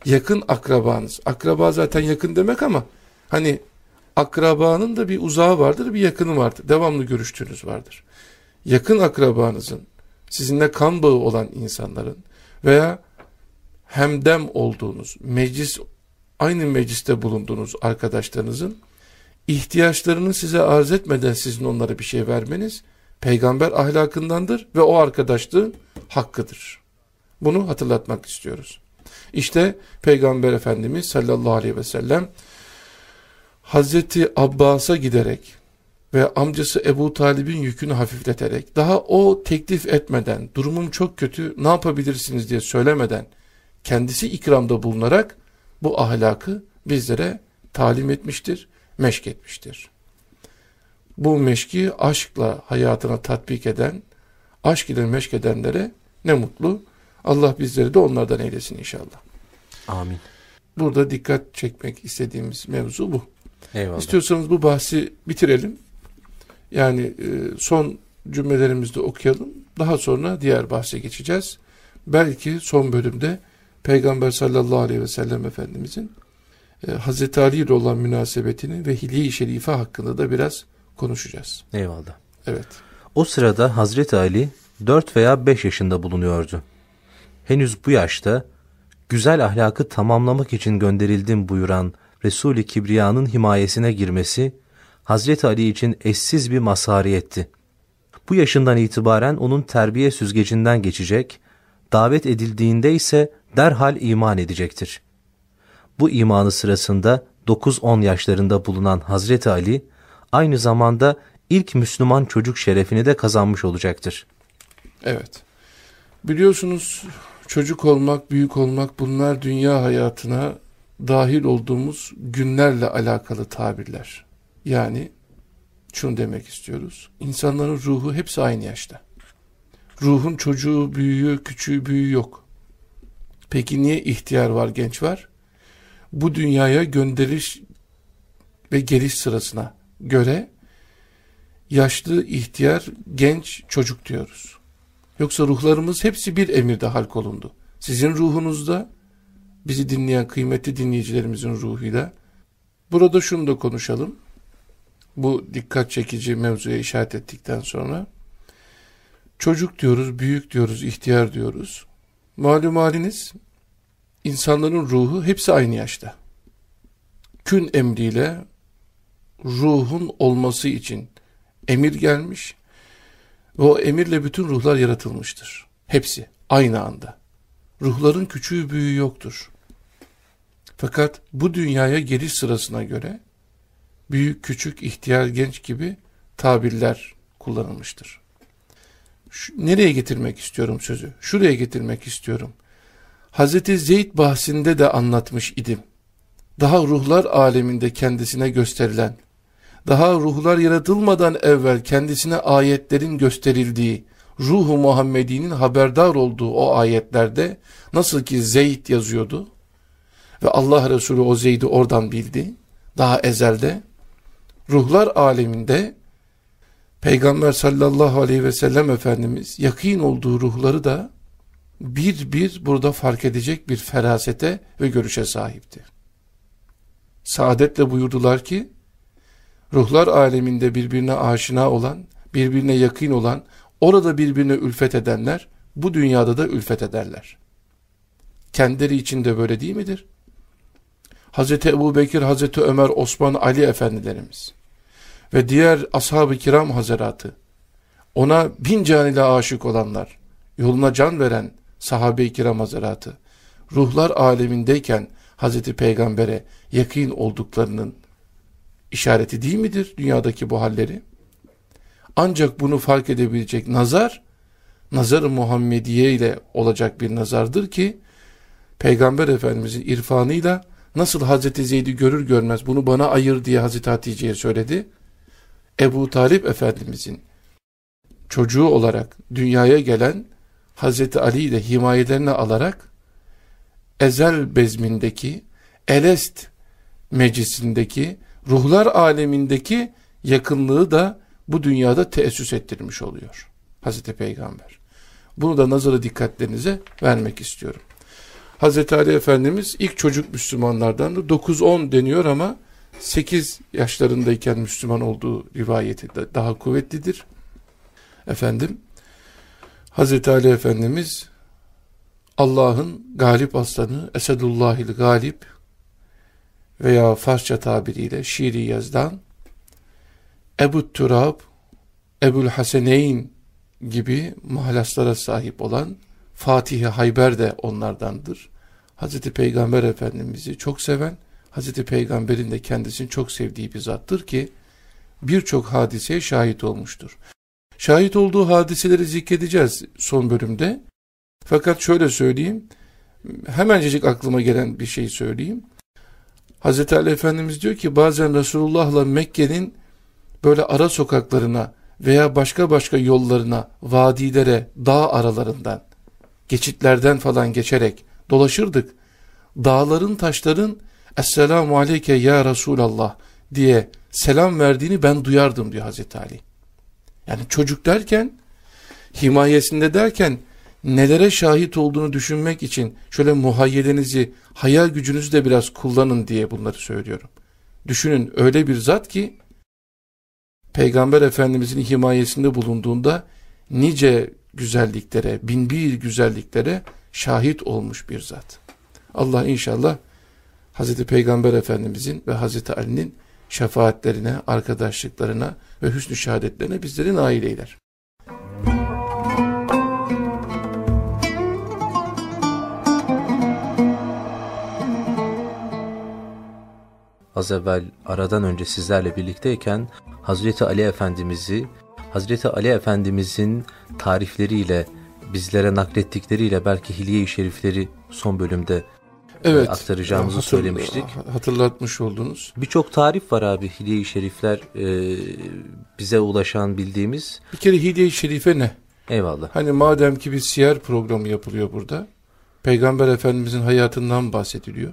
yakın akrabanız. Akraba zaten yakın demek ama hani akrabanın da bir uzağı vardır bir yakını vardır. Devamlı görüştüğünüz vardır. Yakın akrabanızın sizinle kan bağı olan insanların veya hemdem olduğunuz, meclis aynı mecliste bulunduğunuz arkadaşlarınızın ihtiyaçlarını size arz etmeden sizin onlara bir şey vermeniz peygamber ahlakındandır ve o arkadaşlığın hakkıdır. Bunu hatırlatmak istiyoruz. İşte Peygamber Efendimiz sallallahu aleyhi ve sellem Hazreti Abbas'a giderek ve amcası Ebu Talib'in yükünü hafifleterek daha o teklif etmeden durumum çok kötü ne yapabilirsiniz diye söylemeden kendisi ikramda bulunarak bu ahlakı bizlere talim etmiştir, meşk etmiştir. Bu meşki aşkla hayatına tatbik eden, aşk ile meşk edenlere ne mutlu. Allah bizleri de onlardan eylesin inşallah. Amin. Burada dikkat çekmek istediğimiz mevzu bu. Eyvallah. İstiyorsanız bu bahsi bitirelim. Yani e, son cümlelerimizde okuyalım. Daha sonra diğer bahse geçeceğiz. Belki son bölümde Peygamber sallallahu aleyhi ve sellem Efendimizin e, Hazreti Ali ile olan münasebetini ve Hilye-i Şerife hakkında da biraz konuşacağız. Eyvallah. Evet. O sırada Hazreti Ali 4 veya 5 yaşında bulunuyordu. Henüz bu yaşta güzel ahlakı tamamlamak için gönderildim buyuran Resul-i Kibriya'nın himayesine girmesi Hazreti Ali için eşsiz bir mazhariyetti. Bu yaşından itibaren onun terbiye süzgecinden geçecek, davet edildiğinde ise derhal iman edecektir. Bu imanı sırasında 9-10 yaşlarında bulunan Hazreti Ali, aynı zamanda ilk Müslüman çocuk şerefini de kazanmış olacaktır. Evet. Biliyorsunuz çocuk olmak, büyük olmak bunlar dünya hayatına dahil olduğumuz günlerle alakalı tabirler. Yani şunu demek istiyoruz. İnsanların ruhu hepsi aynı yaşta. Ruhun çocuğu, büyüğü, küçüğü, büyüğü yok. Peki niye ihtiyar var, genç var? Bu dünyaya gönderiş ve geliş sırasına göre yaşlı, ihtiyar, genç, çocuk diyoruz. Yoksa ruhlarımız hepsi bir emirde halk olundu. Sizin ruhunuzda, bizi dinleyen kıymetli dinleyicilerimizin ruhuyla. Burada şunu da konuşalım. Bu dikkat çekici mevzuya işaret ettikten sonra. Çocuk diyoruz, büyük diyoruz, ihtiyar diyoruz. Malum haliniz, insanların ruhu hepsi aynı yaşta. Kün emriyle ruhun olması için emir gelmiş ve o emirle bütün ruhlar yaratılmıştır. Hepsi aynı anda. Ruhların küçüğü büyüğü yoktur. Fakat bu dünyaya geliş sırasına göre büyük, küçük, ihtiyar, genç gibi tabirler kullanılmıştır. Şu, nereye getirmek istiyorum sözü? Şuraya getirmek istiyorum. Hazreti Zeyd bahsinde de anlatmış idim. Daha ruhlar aleminde kendisine gösterilen, daha ruhlar yaratılmadan evvel kendisine ayetlerin gösterildiği, ruhu Muhammedi'nin haberdar olduğu o ayetlerde nasıl ki Zeyd yazıyordu ve Allah Resulü o Zeyd'i oradan bildi, daha ezelde, ruhlar aleminde Peygamber sallallahu aleyhi ve sellem Efendimiz yakin olduğu ruhları da bir bir burada fark edecek bir ferasete ve görüşe sahipti. Saadetle buyurdular ki, ruhlar aleminde birbirine aşina olan, birbirine yakın olan, orada birbirine ülfet edenler, bu dünyada da ülfet ederler. Kendileri için de böyle değil midir? Hazreti Ebu Bekir, Hazreti Ömer, Osman, Ali efendilerimiz ve diğer ashab-ı kiram hazaratı, ona bin can ile aşık olanlar, yoluna can veren sahabe-i kiram hazaratı, ruhlar alemindeyken Hazreti Peygamber'e yakın olduklarının işareti değil midir dünyadaki bu halleri? Ancak bunu fark edebilecek nazar, nazar-ı Muhammediye ile olacak bir nazardır ki, Peygamber Efendimizin irfanıyla nasıl Hazreti Zeyd'i görür görmez bunu bana ayır diye Hazreti Hatice'ye söyledi. Ebu Talip Efendimizin çocuğu olarak dünyaya gelen Hazreti Ali'yi de himayelerine alarak ezel bezmindeki, elest meclisindeki, ruhlar alemindeki yakınlığı da bu dünyada teessüs ettirmiş oluyor. Hazreti Peygamber. Bunu da nazarı dikkatlerinize vermek istiyorum. Hazreti Ali Efendimiz ilk çocuk Müslümanlardan da 9-10 deniyor ama 8 yaşlarındayken Müslüman olduğu rivayeti daha kuvvetlidir. Efendim, Hazreti Ali Efendimiz Allah'ın galip aslanı, Esedullahil galip veya Farsça tabiriyle şiiri yazdan Ebu Turab, Ebul Haseneyn gibi mahlaslara sahip olan Fatih-i Hayber de onlardandır. Hazreti Peygamber Efendimiz'i çok seven, Hazreti Peygamber'in de kendisini çok sevdiği bir zattır ki birçok hadiseye şahit olmuştur. Şahit olduğu hadiseleri zikredeceğiz son bölümde. Fakat şöyle söyleyeyim, hemencecik aklıma gelen bir şey söyleyeyim. Hazreti Ali Efendimiz diyor ki bazen Resulullah'la Mekke'nin böyle ara sokaklarına veya başka başka yollarına, vadilere, dağ aralarından, geçitlerden falan geçerek dolaşırdık. Dağların, taşların Esselamu Aleyke Ya Resulallah diye selam verdiğini ben duyardım diyor Hazreti Ali. Yani çocuk derken, himayesinde derken nelere şahit olduğunu düşünmek için şöyle muhayyelenizi, hayal gücünüzü de biraz kullanın diye bunları söylüyorum. Düşünün öyle bir zat ki Peygamber Efendimizin himayesinde bulunduğunda nice güzelliklere, binbir güzelliklere şahit olmuş bir zat. Allah inşallah Hazreti Peygamber Efendimizin ve Hazreti Ali'nin şefaatlerine, arkadaşlıklarına ve hüsnü şehadetlerine bizleri nail eyler. Az evvel aradan önce sizlerle birlikteyken Hazreti Ali Efendimiz'i Hazreti Ali Efendimiz'in tarifleriyle bizlere naklettikleriyle belki Hilye-i Şerifleri son bölümde evet, aktaracağımızı hatır, söylemiştik. Hatırlatmış oldunuz. Birçok tarif var abi Hilye-i Şerifler e, bize ulaşan bildiğimiz. Bir kere Hilye-i Şerife ne? Eyvallah. Hani madem ki bir siyer programı yapılıyor burada. Peygamber Efendimizin hayatından bahsediliyor.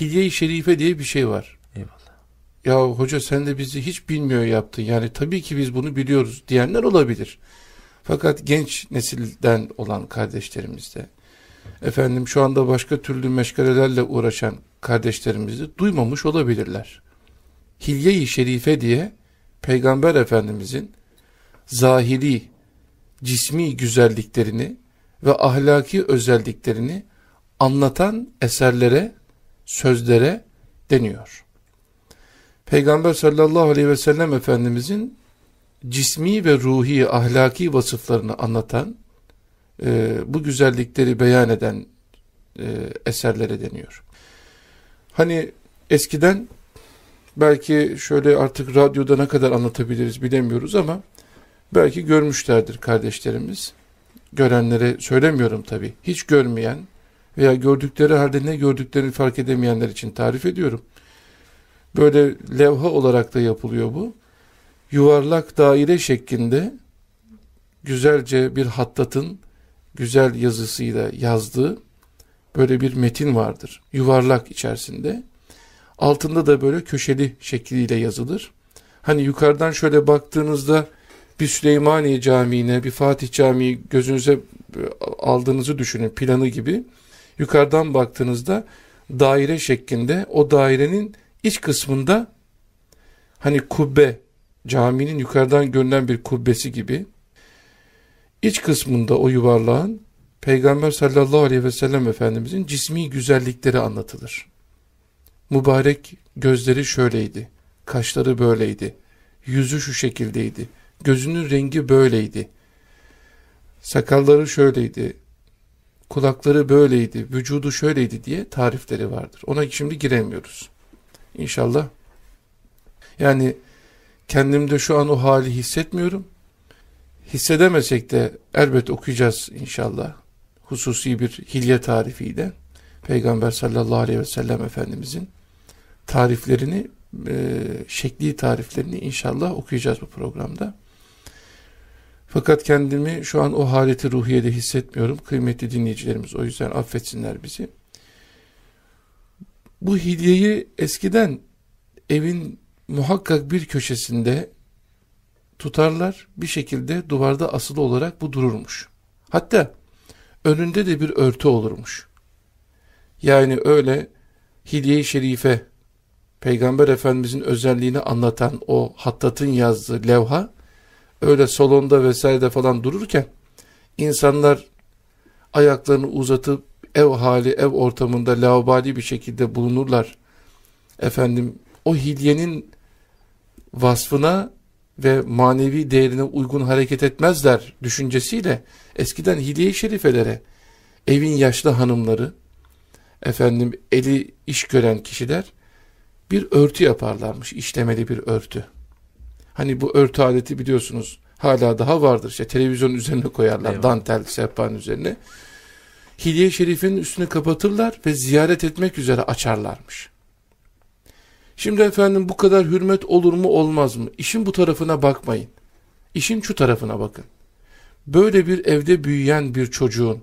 Hilye-i Şerife diye bir şey var ya hoca sen de bizi hiç bilmiyor yaptın. Yani tabii ki biz bunu biliyoruz diyenler olabilir. Fakat genç nesilden olan kardeşlerimiz de efendim şu anda başka türlü meşgalelerle uğraşan kardeşlerimiz de duymamış olabilirler. Hilye-i Şerife diye Peygamber Efendimizin zahiri, cismi güzelliklerini ve ahlaki özelliklerini anlatan eserlere, sözlere deniyor. Peygamber sallallahu aleyhi ve sellem Efendimizin cismi ve ruhi ahlaki vasıflarını anlatan e, bu güzellikleri beyan eden e, eserlere deniyor. Hani eskiden belki şöyle artık radyoda ne kadar anlatabiliriz bilemiyoruz ama belki görmüşlerdir kardeşlerimiz. Görenlere söylemiyorum tabi. Hiç görmeyen veya gördükleri halde ne gördüklerini fark edemeyenler için tarif ediyorum. Böyle levha olarak da yapılıyor bu. Yuvarlak daire şeklinde güzelce bir hattatın güzel yazısıyla yazdığı böyle bir metin vardır. Yuvarlak içerisinde. Altında da böyle köşeli şekliyle yazılır. Hani yukarıdan şöyle baktığınızda bir Süleymaniye Camii'ne, bir Fatih Camii gözünüze aldığınızı düşünün planı gibi. Yukarıdan baktığınızda daire şeklinde o dairenin İç kısmında hani kubbe, caminin yukarıdan görünen bir kubbesi gibi iç kısmında o yuvarlağın Peygamber sallallahu aleyhi ve sellem Efendimizin cismi güzellikleri anlatılır. Mübarek gözleri şöyleydi, kaşları böyleydi, yüzü şu şekildeydi, gözünün rengi böyleydi, sakalları şöyleydi, kulakları böyleydi, vücudu şöyleydi diye tarifleri vardır. Ona şimdi giremiyoruz. İnşallah. Yani kendimde şu an o hali hissetmiyorum. Hissedemesek de elbet okuyacağız inşallah. Hususi bir hilye tarifiyle Peygamber sallallahu aleyhi ve sellem Efendimizin tariflerini e, şekli tariflerini inşallah okuyacağız bu programda. Fakat kendimi şu an o haleti ruhiyede hissetmiyorum. Kıymetli dinleyicilerimiz o yüzden affetsinler bizi. Bu hediyeyi eskiden evin muhakkak bir köşesinde tutarlar bir şekilde duvarda asılı olarak bu dururmuş. Hatta önünde de bir örtü olurmuş. Yani öyle hediye-i şerife Peygamber Efendimizin özelliğini anlatan o hattatın yazdığı levha öyle salonda vesairede falan dururken insanlar ayaklarını uzatıp ev hali, ev ortamında laubali bir şekilde bulunurlar. Efendim o hilyenin vasfına ve manevi değerine uygun hareket etmezler düşüncesiyle eskiden hilye-i şerifelere evin yaşlı hanımları efendim eli iş gören kişiler bir örtü yaparlarmış işlemeli bir örtü. Hani bu örtü aleti biliyorsunuz hala daha vardır. İşte televizyon üzerine koyarlar evet. dantel sehpanın üzerine. Hilye-i Şerif'in üstünü kapatırlar ve ziyaret etmek üzere açarlarmış. Şimdi efendim bu kadar hürmet olur mu olmaz mı? İşin bu tarafına bakmayın. İşin şu tarafına bakın. Böyle bir evde büyüyen bir çocuğun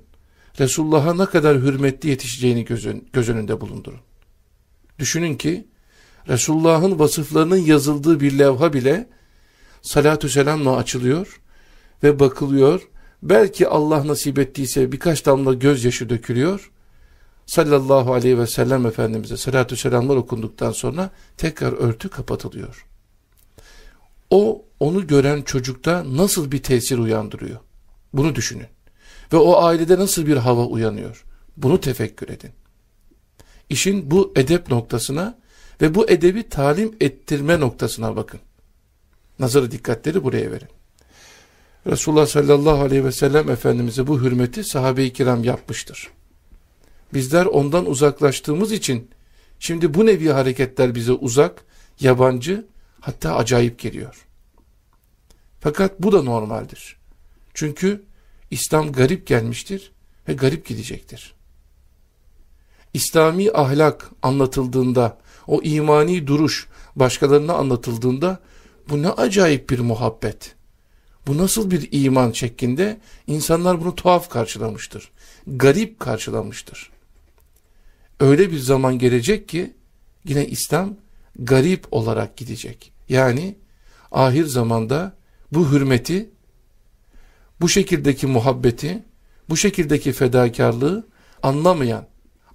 Resulullah'a ne kadar hürmetli yetişeceğini göz, önünde bulundurun. Düşünün ki Resulullah'ın vasıflarının yazıldığı bir levha bile salatü selamla açılıyor ve bakılıyor. Belki Allah nasip ettiyse birkaç damla gözyaşı dökülüyor. Sallallahu aleyhi ve sellem Efendimiz'e salatü selamlar okunduktan sonra tekrar örtü kapatılıyor. O onu gören çocukta nasıl bir tesir uyandırıyor? Bunu düşünün. Ve o ailede nasıl bir hava uyanıyor? Bunu tefekkür edin. İşin bu edep noktasına ve bu edebi talim ettirme noktasına bakın. Nazarı dikkatleri buraya verin. Resulullah sallallahu aleyhi ve sellem Efendimiz'e bu hürmeti sahabe-i kiram yapmıştır. Bizler ondan uzaklaştığımız için şimdi bu nevi hareketler bize uzak, yabancı hatta acayip geliyor. Fakat bu da normaldir. Çünkü İslam garip gelmiştir ve garip gidecektir. İslami ahlak anlatıldığında, o imani duruş başkalarına anlatıldığında bu ne acayip bir muhabbet. Bu nasıl bir iman şeklinde insanlar bunu tuhaf karşılamıştır. Garip karşılamıştır. Öyle bir zaman gelecek ki yine İslam garip olarak gidecek. Yani ahir zamanda bu hürmeti, bu şekildeki muhabbeti, bu şekildeki fedakarlığı anlamayan,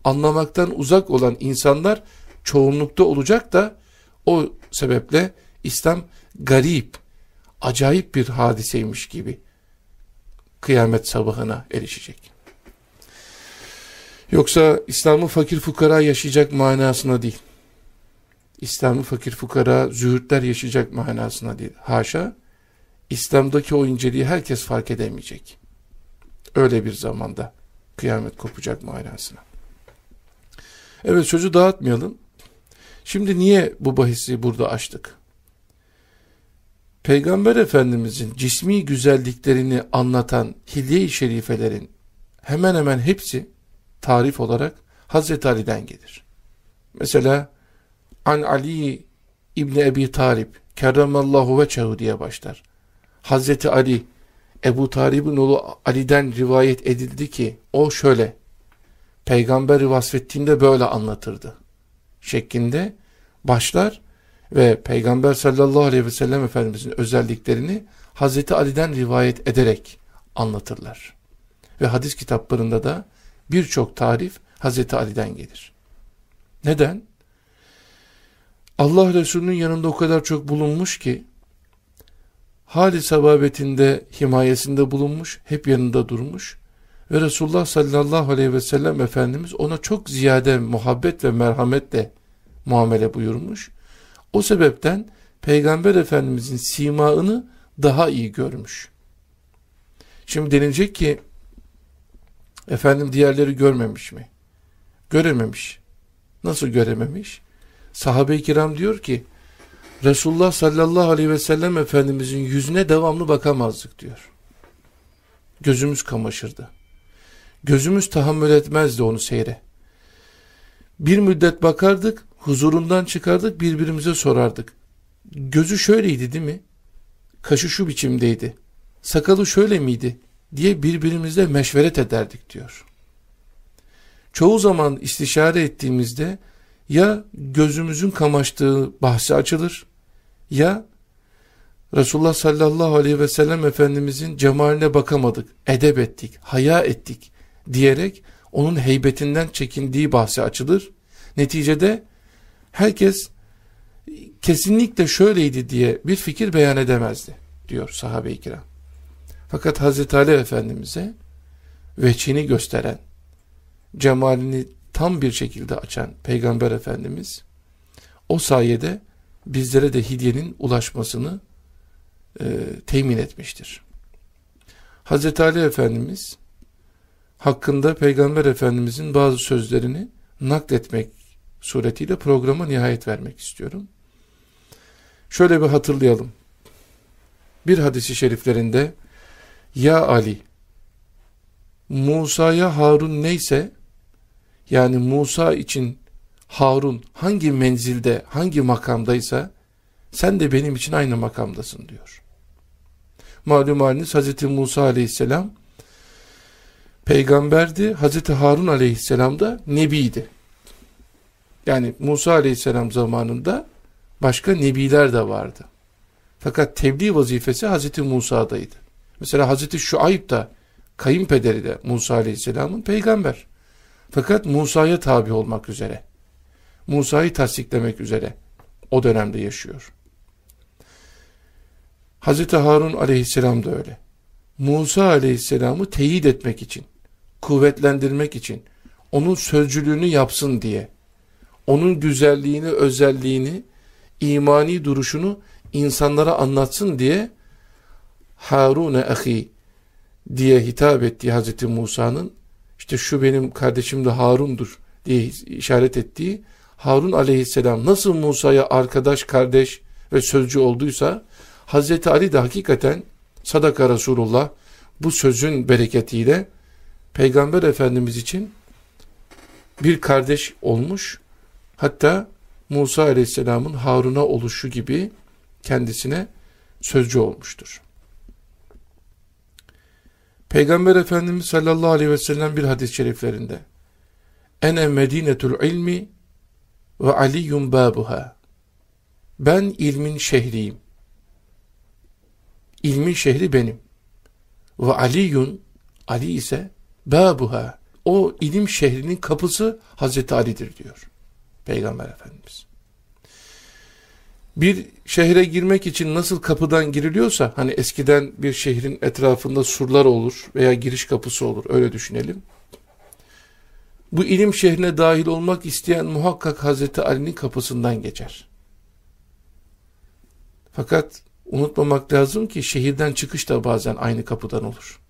anlamaktan uzak olan insanlar çoğunlukta olacak da o sebeple İslam garip, acayip bir hadiseymiş gibi kıyamet sabahına erişecek. Yoksa İslam'ı fakir fukara yaşayacak manasına değil. İslam'ı fakir fukara, züğürtler yaşayacak manasına değil. Haşa, İslam'daki o inceliği herkes fark edemeyecek. Öyle bir zamanda kıyamet kopacak manasına. Evet sözü dağıtmayalım. Şimdi niye bu bahisi burada açtık? Peygamber Efendimizin cismi güzelliklerini anlatan hilye-i şerifelerin hemen hemen hepsi tarif olarak Hazreti Ali'den gelir. Mesela An Ali İbni Ebi Talip kerremallahu veçehu diye başlar. Hazreti Ali Ebu Talib'in oğlu Ali'den rivayet edildi ki o şöyle peygamberi vasfettiğinde böyle anlatırdı şeklinde başlar ve Peygamber sallallahu aleyhi ve sellem Efendimizin özelliklerini Hazreti Ali'den rivayet ederek anlatırlar. Ve hadis kitaplarında da birçok tarif Hazreti Ali'den gelir. Neden? Allah Resulü'nün yanında o kadar çok bulunmuş ki hali sababetinde himayesinde bulunmuş, hep yanında durmuş ve Resulullah sallallahu aleyhi ve sellem Efendimiz ona çok ziyade muhabbet ve merhametle muamele buyurmuş. O sebepten Peygamber Efendimizin simaını daha iyi görmüş. Şimdi denilecek ki efendim diğerleri görmemiş mi? Görememiş. Nasıl görememiş? Sahabe-i kiram diyor ki Resulullah sallallahu aleyhi ve sellem Efendimizin yüzüne devamlı bakamazdık diyor. Gözümüz kamaşırdı. Gözümüz tahammül etmezdi onu seyre. Bir müddet bakardık huzurundan çıkardık birbirimize sorardık. Gözü şöyleydi değil mi? Kaşı şu biçimdeydi. Sakalı şöyle miydi? Diye birbirimizle meşveret ederdik diyor. Çoğu zaman istişare ettiğimizde ya gözümüzün kamaştığı bahsi açılır ya Resulullah sallallahu aleyhi ve sellem Efendimizin cemaline bakamadık, edep ettik, haya ettik diyerek onun heybetinden çekindiği bahsi açılır. Neticede herkes kesinlikle şöyleydi diye bir fikir beyan edemezdi diyor sahabe-i kiram. Fakat Hazreti Ali Efendimiz'e veçini gösteren, cemalini tam bir şekilde açan Peygamber Efendimiz o sayede bizlere de hidyenin ulaşmasını e, temin etmiştir. Hazreti Ali Efendimiz hakkında Peygamber Efendimizin bazı sözlerini nakletmek suretiyle programa nihayet vermek istiyorum. Şöyle bir hatırlayalım. Bir hadisi şeriflerinde Ya Ali Musa'ya Harun neyse yani Musa için Harun hangi menzilde, hangi makamdaysa sen de benim için aynı makamdasın diyor. Malum haliniz Hz. Musa aleyhisselam peygamberdi, Hz. Harun aleyhisselam da nebiydi. Yani Musa aleyhisselam zamanında başka nebiler de vardı. Fakat tebliğ vazifesi Hz. Musa'daydı. Mesela Hz. Şuayb da kayınpederi de Musa aleyhisselamın peygamber. Fakat Musa'ya tabi olmak üzere. Musa'yı tasdiklemek üzere o dönemde yaşıyor. Hz. Harun aleyhisselam da öyle. Musa aleyhisselamı teyit etmek için, kuvvetlendirmek için, onun sözcülüğünü yapsın diye, onun güzelliğini, özelliğini, imani duruşunu insanlara anlatsın diye Harun ahi diye hitap ettiği Hz. Musa'nın işte şu benim kardeşim de Harun'dur diye işaret ettiği Harun aleyhisselam nasıl Musa'ya arkadaş, kardeş ve sözcü olduysa Hz. Ali de hakikaten sadaka Resulullah bu sözün bereketiyle Peygamber Efendimiz için bir kardeş olmuş hatta Musa Aleyhisselam'ın Harun'a oluşu gibi kendisine sözcü olmuştur. Peygamber Efendimiz sallallahu aleyhi ve sellem bir hadis-i şeriflerinde Ene medinetul ilmi ve aliyyum babuha Ben ilmin şehriyim. İlmin şehri benim. Ve aliyun Ali ise babuha o ilim şehrinin kapısı Hazreti Ali'dir diyor. Peygamber Efendimiz. Bir şehre girmek için nasıl kapıdan giriliyorsa, hani eskiden bir şehrin etrafında surlar olur veya giriş kapısı olur, öyle düşünelim. Bu ilim şehrine dahil olmak isteyen muhakkak Hazreti Ali'nin kapısından geçer. Fakat unutmamak lazım ki şehirden çıkış da bazen aynı kapıdan olur.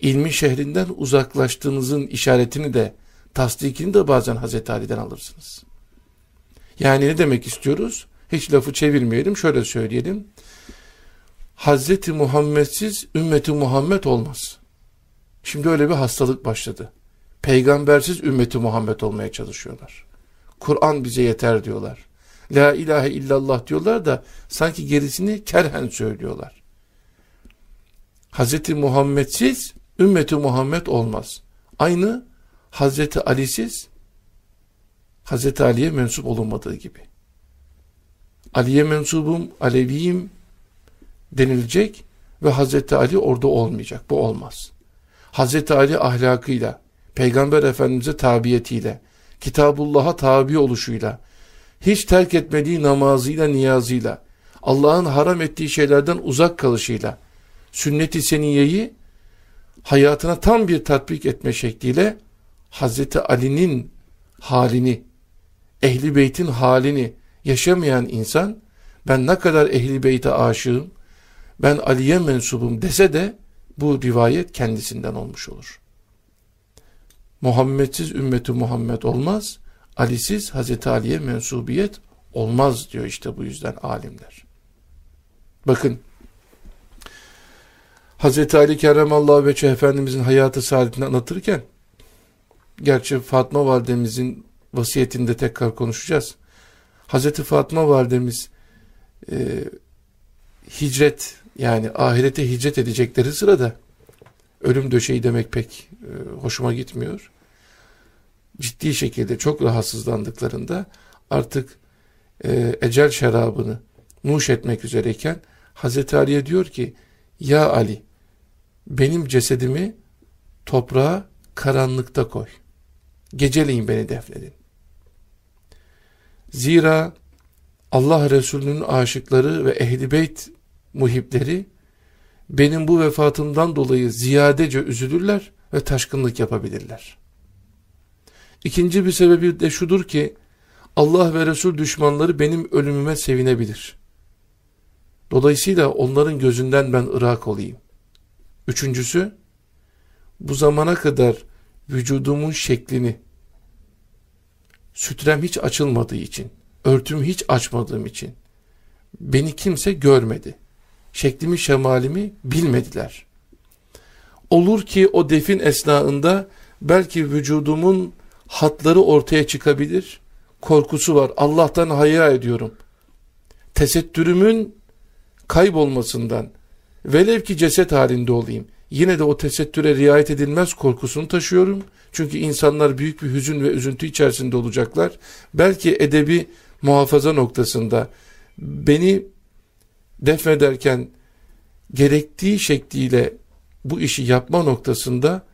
İlmi şehrinden uzaklaştığınızın işaretini de tasdikini de bazen Hazreti Ali'den alırsınız. Yani ne demek istiyoruz? Hiç lafı çevirmeyelim, şöyle söyleyelim. Hazreti Muhammedsiz ümmeti Muhammed olmaz. Şimdi öyle bir hastalık başladı. Peygambersiz ümmeti Muhammed olmaya çalışıyorlar. Kur'an bize yeter diyorlar. La ilahe illallah diyorlar da sanki gerisini kerhen söylüyorlar. Hazreti Muhammedsiz ümmeti Muhammed olmaz. Aynı Hazreti Ali'siz Hazreti Ali'ye mensup olunmadığı gibi. Ali'ye mensubum, Aleviyim denilecek ve Hazreti Ali orada olmayacak. Bu olmaz. Hazreti Ali ahlakıyla, Peygamber Efendimiz'e tabiyetiyle, Kitabullah'a tabi oluşuyla, hiç terk etmediği namazıyla, niyazıyla, Allah'ın haram ettiği şeylerden uzak kalışıyla, sünnet-i seniyeyi hayatına tam bir tatbik etme şekliyle Hazreti Ali'nin halini, Ehli Beyt'in halini yaşamayan insan, ben ne kadar Ehli Beyt'e aşığım, ben Ali'ye mensubum dese de bu rivayet kendisinden olmuş olur. Muhammedsiz ümmeti Muhammed olmaz, Ali'siz Hazreti Ali'ye mensubiyet olmaz diyor işte bu yüzden alimler. Bakın, Hazreti Ali Kerremallahu Veçhe Efendimizin hayatı saadetini anlatırken, gerçi Fatma validemizin vasiyetinde tekrar konuşacağız. Hazreti Fatma validemiz e, hicret yani ahirete hicret edecekleri sırada ölüm döşeği demek pek e, hoşuma gitmiyor. Ciddi şekilde çok rahatsızlandıklarında artık e, ecel şarabını nuş etmek üzereyken Hazreti Ali'ye diyor ki ya Ali benim cesedimi toprağa karanlıkta koy. Geceleyin beni defnedin. Zira Allah Resulü'nün aşıkları ve ehli beyt muhipleri benim bu vefatımdan dolayı ziyadece üzülürler ve taşkınlık yapabilirler. İkinci bir sebebi de şudur ki Allah ve Resul düşmanları benim ölümüme sevinebilir. Dolayısıyla onların gözünden ben ırak olayım. Üçüncüsü, bu zamana kadar vücudumun şeklini, sütrem hiç açılmadığı için, örtümü hiç açmadığım için, beni kimse görmedi. Şeklimi, şemalimi bilmediler. Olur ki o defin esnasında belki vücudumun hatları ortaya çıkabilir, korkusu var. Allah'tan haya ediyorum. Tesettürümün kaybolmasından, velev ki ceset halinde olayım, yine de o tesettüre riayet edilmez korkusunu taşıyorum. Çünkü insanlar büyük bir hüzün ve üzüntü içerisinde olacaklar. Belki edebi muhafaza noktasında beni defnederken gerektiği şekliyle bu işi yapma noktasında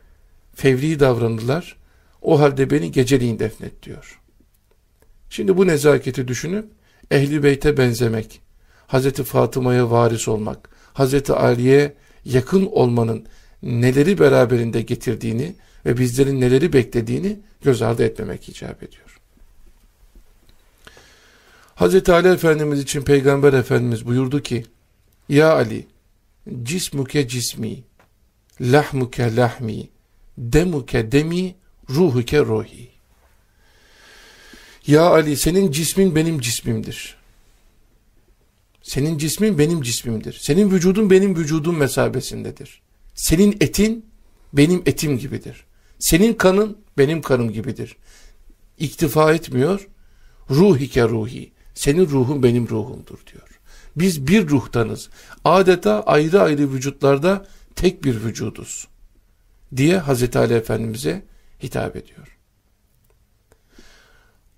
fevri davranırlar. O halde beni geceliğin defnet diyor. Şimdi bu nezaketi düşünüp ehli beyte benzemek, Hazreti Fatıma'ya varis olmak, Hazreti Ali'ye yakın olmanın neleri beraberinde getirdiğini ve bizlerin neleri beklediğini göz ardı etmemek icap ediyor. Hazreti Ali Efendimiz için Peygamber Efendimiz buyurdu ki, Ya Ali, cismuke cismi, lahmuke lahmi, demuke demi, ruhuke ruhi. Ya Ali senin cismin benim cismimdir. Senin cismin benim cismimdir. Senin vücudun benim vücudum mesabesindedir. Senin etin benim etim gibidir. Senin kanın benim kanım gibidir. İktifa etmiyor. Ruhike ruhi. Senin ruhun benim ruhumdur diyor. Biz bir ruhtanız. Adeta ayrı ayrı vücutlarda tek bir vücuduz. Diye Hazreti Ali Efendimiz'e hitap ediyor.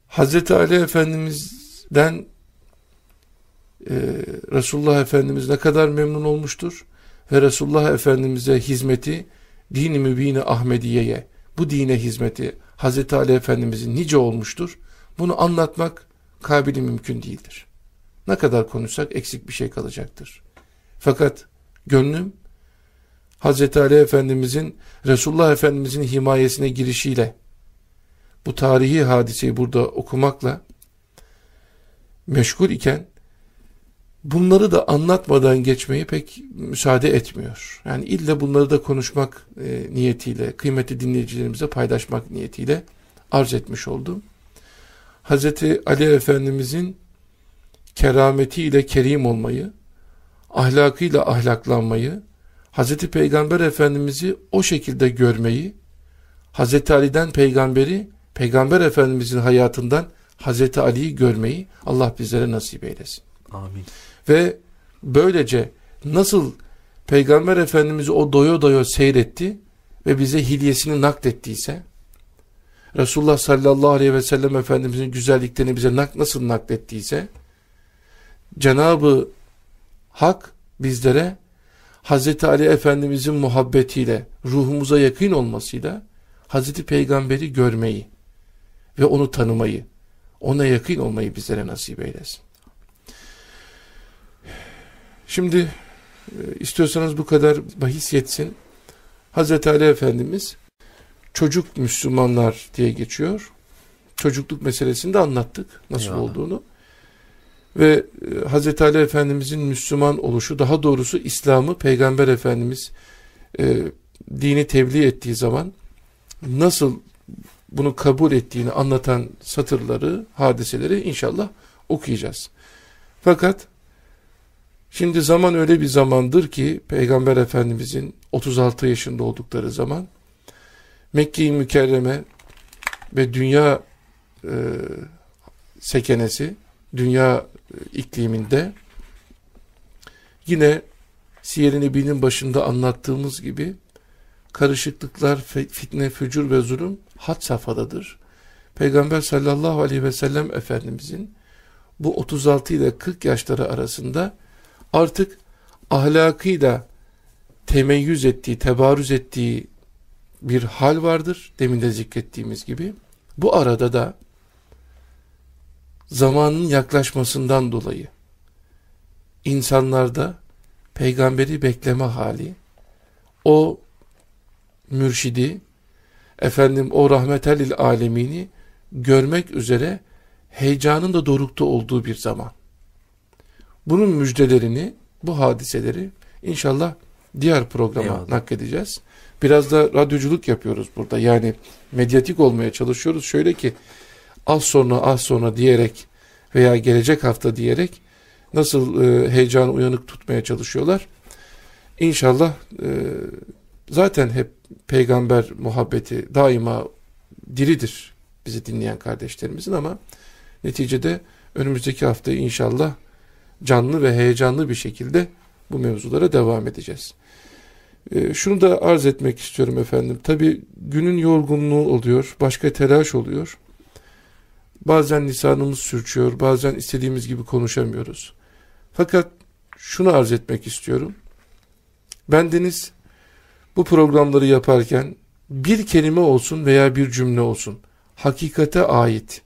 Hazreti Ali Efendimiz'den e, Resulullah Efendimiz ne kadar memnun olmuştur ve Resulullah Efendimiz'e hizmeti dini mübini Ahmediye'ye bu dine hizmeti Hazreti Ali Efendimiz'in nice olmuştur. Bunu anlatmak kabili mümkün değildir. Ne kadar konuşsak eksik bir şey kalacaktır. Fakat gönlüm Hazreti Ali Efendimiz'in Resulullah Efendimiz'in himayesine girişiyle bu tarihi hadiseyi burada okumakla meşgul iken bunları da anlatmadan geçmeyi pek müsaade etmiyor. Yani illa bunları da konuşmak e, niyetiyle, kıymetli dinleyicilerimize paylaşmak niyetiyle arz etmiş oldum. Hazreti Ali Efendimizin kerametiyle kerim olmayı, ahlakıyla ahlaklanmayı, Hazreti Peygamber Efendimiz'i o şekilde görmeyi, Hazreti Ali'den peygamberi, Peygamber Efendimiz'in hayatından Hazreti Ali'yi görmeyi Allah bizlere nasip eylesin. Amin. Ve böylece nasıl Peygamber Efendimiz'i o doyo doyo seyretti ve bize hilyesini naklettiyse, Resulullah sallallahu aleyhi ve sellem Efendimiz'in güzelliklerini bize nak nasıl naklettiyse, Cenab-ı Hak bizlere Hazreti Ali Efendimiz'in muhabbetiyle, ruhumuza yakın olmasıyla Hazreti Peygamber'i görmeyi ve onu tanımayı, ona yakın olmayı bizlere nasip eylesin. Şimdi e, istiyorsanız bu kadar bahis yetsin. Hazreti Ali Efendimiz çocuk Müslümanlar diye geçiyor. Çocukluk meselesini de anlattık nasıl Eyvallah. olduğunu. Ve e, Hazreti Ali Efendimizin Müslüman oluşu daha doğrusu İslam'ı Peygamber Efendimiz e, dini tebliğ ettiği zaman nasıl bunu kabul ettiğini anlatan satırları, hadiseleri inşallah okuyacağız. Fakat şimdi zaman öyle bir zamandır ki Peygamber Efendimizin 36 yaşında oldukları zaman Mekke-i Mükerreme ve dünya e, sekenesi, dünya e, ikliminde yine Siyer-i Nebi'nin başında anlattığımız gibi karışıklıklar, fitne, fücur ve zulüm had safhadadır. Peygamber sallallahu aleyhi ve sellem Efendimizin bu 36 ile 40 yaşları arasında artık ahlakıyla temeyyüz ettiği, tebarüz ettiği bir hal vardır. Demin de zikrettiğimiz gibi. Bu arada da zamanın yaklaşmasından dolayı insanlarda peygamberi bekleme hali, o mürşidi, efendim o rahmetelil alemini görmek üzere heyecanın da dorukta olduğu bir zaman. Bunun müjdelerini, bu hadiseleri inşallah diğer programa Eyvallah. nakledeceğiz. Biraz da radyoculuk yapıyoruz burada. Yani medyatik olmaya çalışıyoruz. Şöyle ki az sonra az sonra diyerek veya gelecek hafta diyerek nasıl e, heyecanı uyanık tutmaya çalışıyorlar. İnşallah e, zaten hep peygamber muhabbeti daima diridir bizi dinleyen kardeşlerimizin ama neticede önümüzdeki hafta inşallah canlı ve heyecanlı bir şekilde bu mevzulara devam edeceğiz. E, şunu da arz etmek istiyorum efendim. Tabi günün yorgunluğu oluyor, başka telaş oluyor. Bazen lisanımız sürçüyor, bazen istediğimiz gibi konuşamıyoruz. Fakat şunu arz etmek istiyorum. Bendeniz bu programları yaparken bir kelime olsun veya bir cümle olsun, hakikate ait,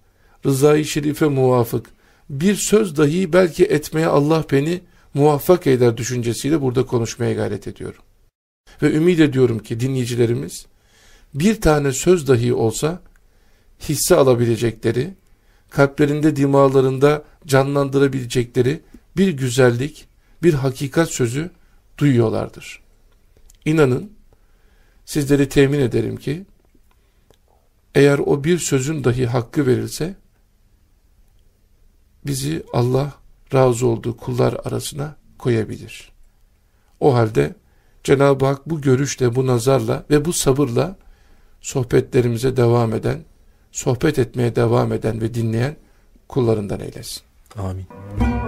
rızayı şerife muvafık, bir söz dahi belki etmeye Allah beni muvaffak eder düşüncesiyle burada konuşmaya gayret ediyorum. Ve ümit ediyorum ki dinleyicilerimiz bir tane söz dahi olsa hisse alabilecekleri, kalplerinde dimalarında canlandırabilecekleri bir güzellik, bir hakikat sözü duyuyorlardır. İnanın sizleri temin ederim ki eğer o bir sözün dahi hakkı verilse bizi Allah razı olduğu kullar arasına koyabilir. O halde Cenab-ı Hak bu görüşle, bu nazarla ve bu sabırla sohbetlerimize devam eden, sohbet etmeye devam eden ve dinleyen kullarından eylesin. Amin.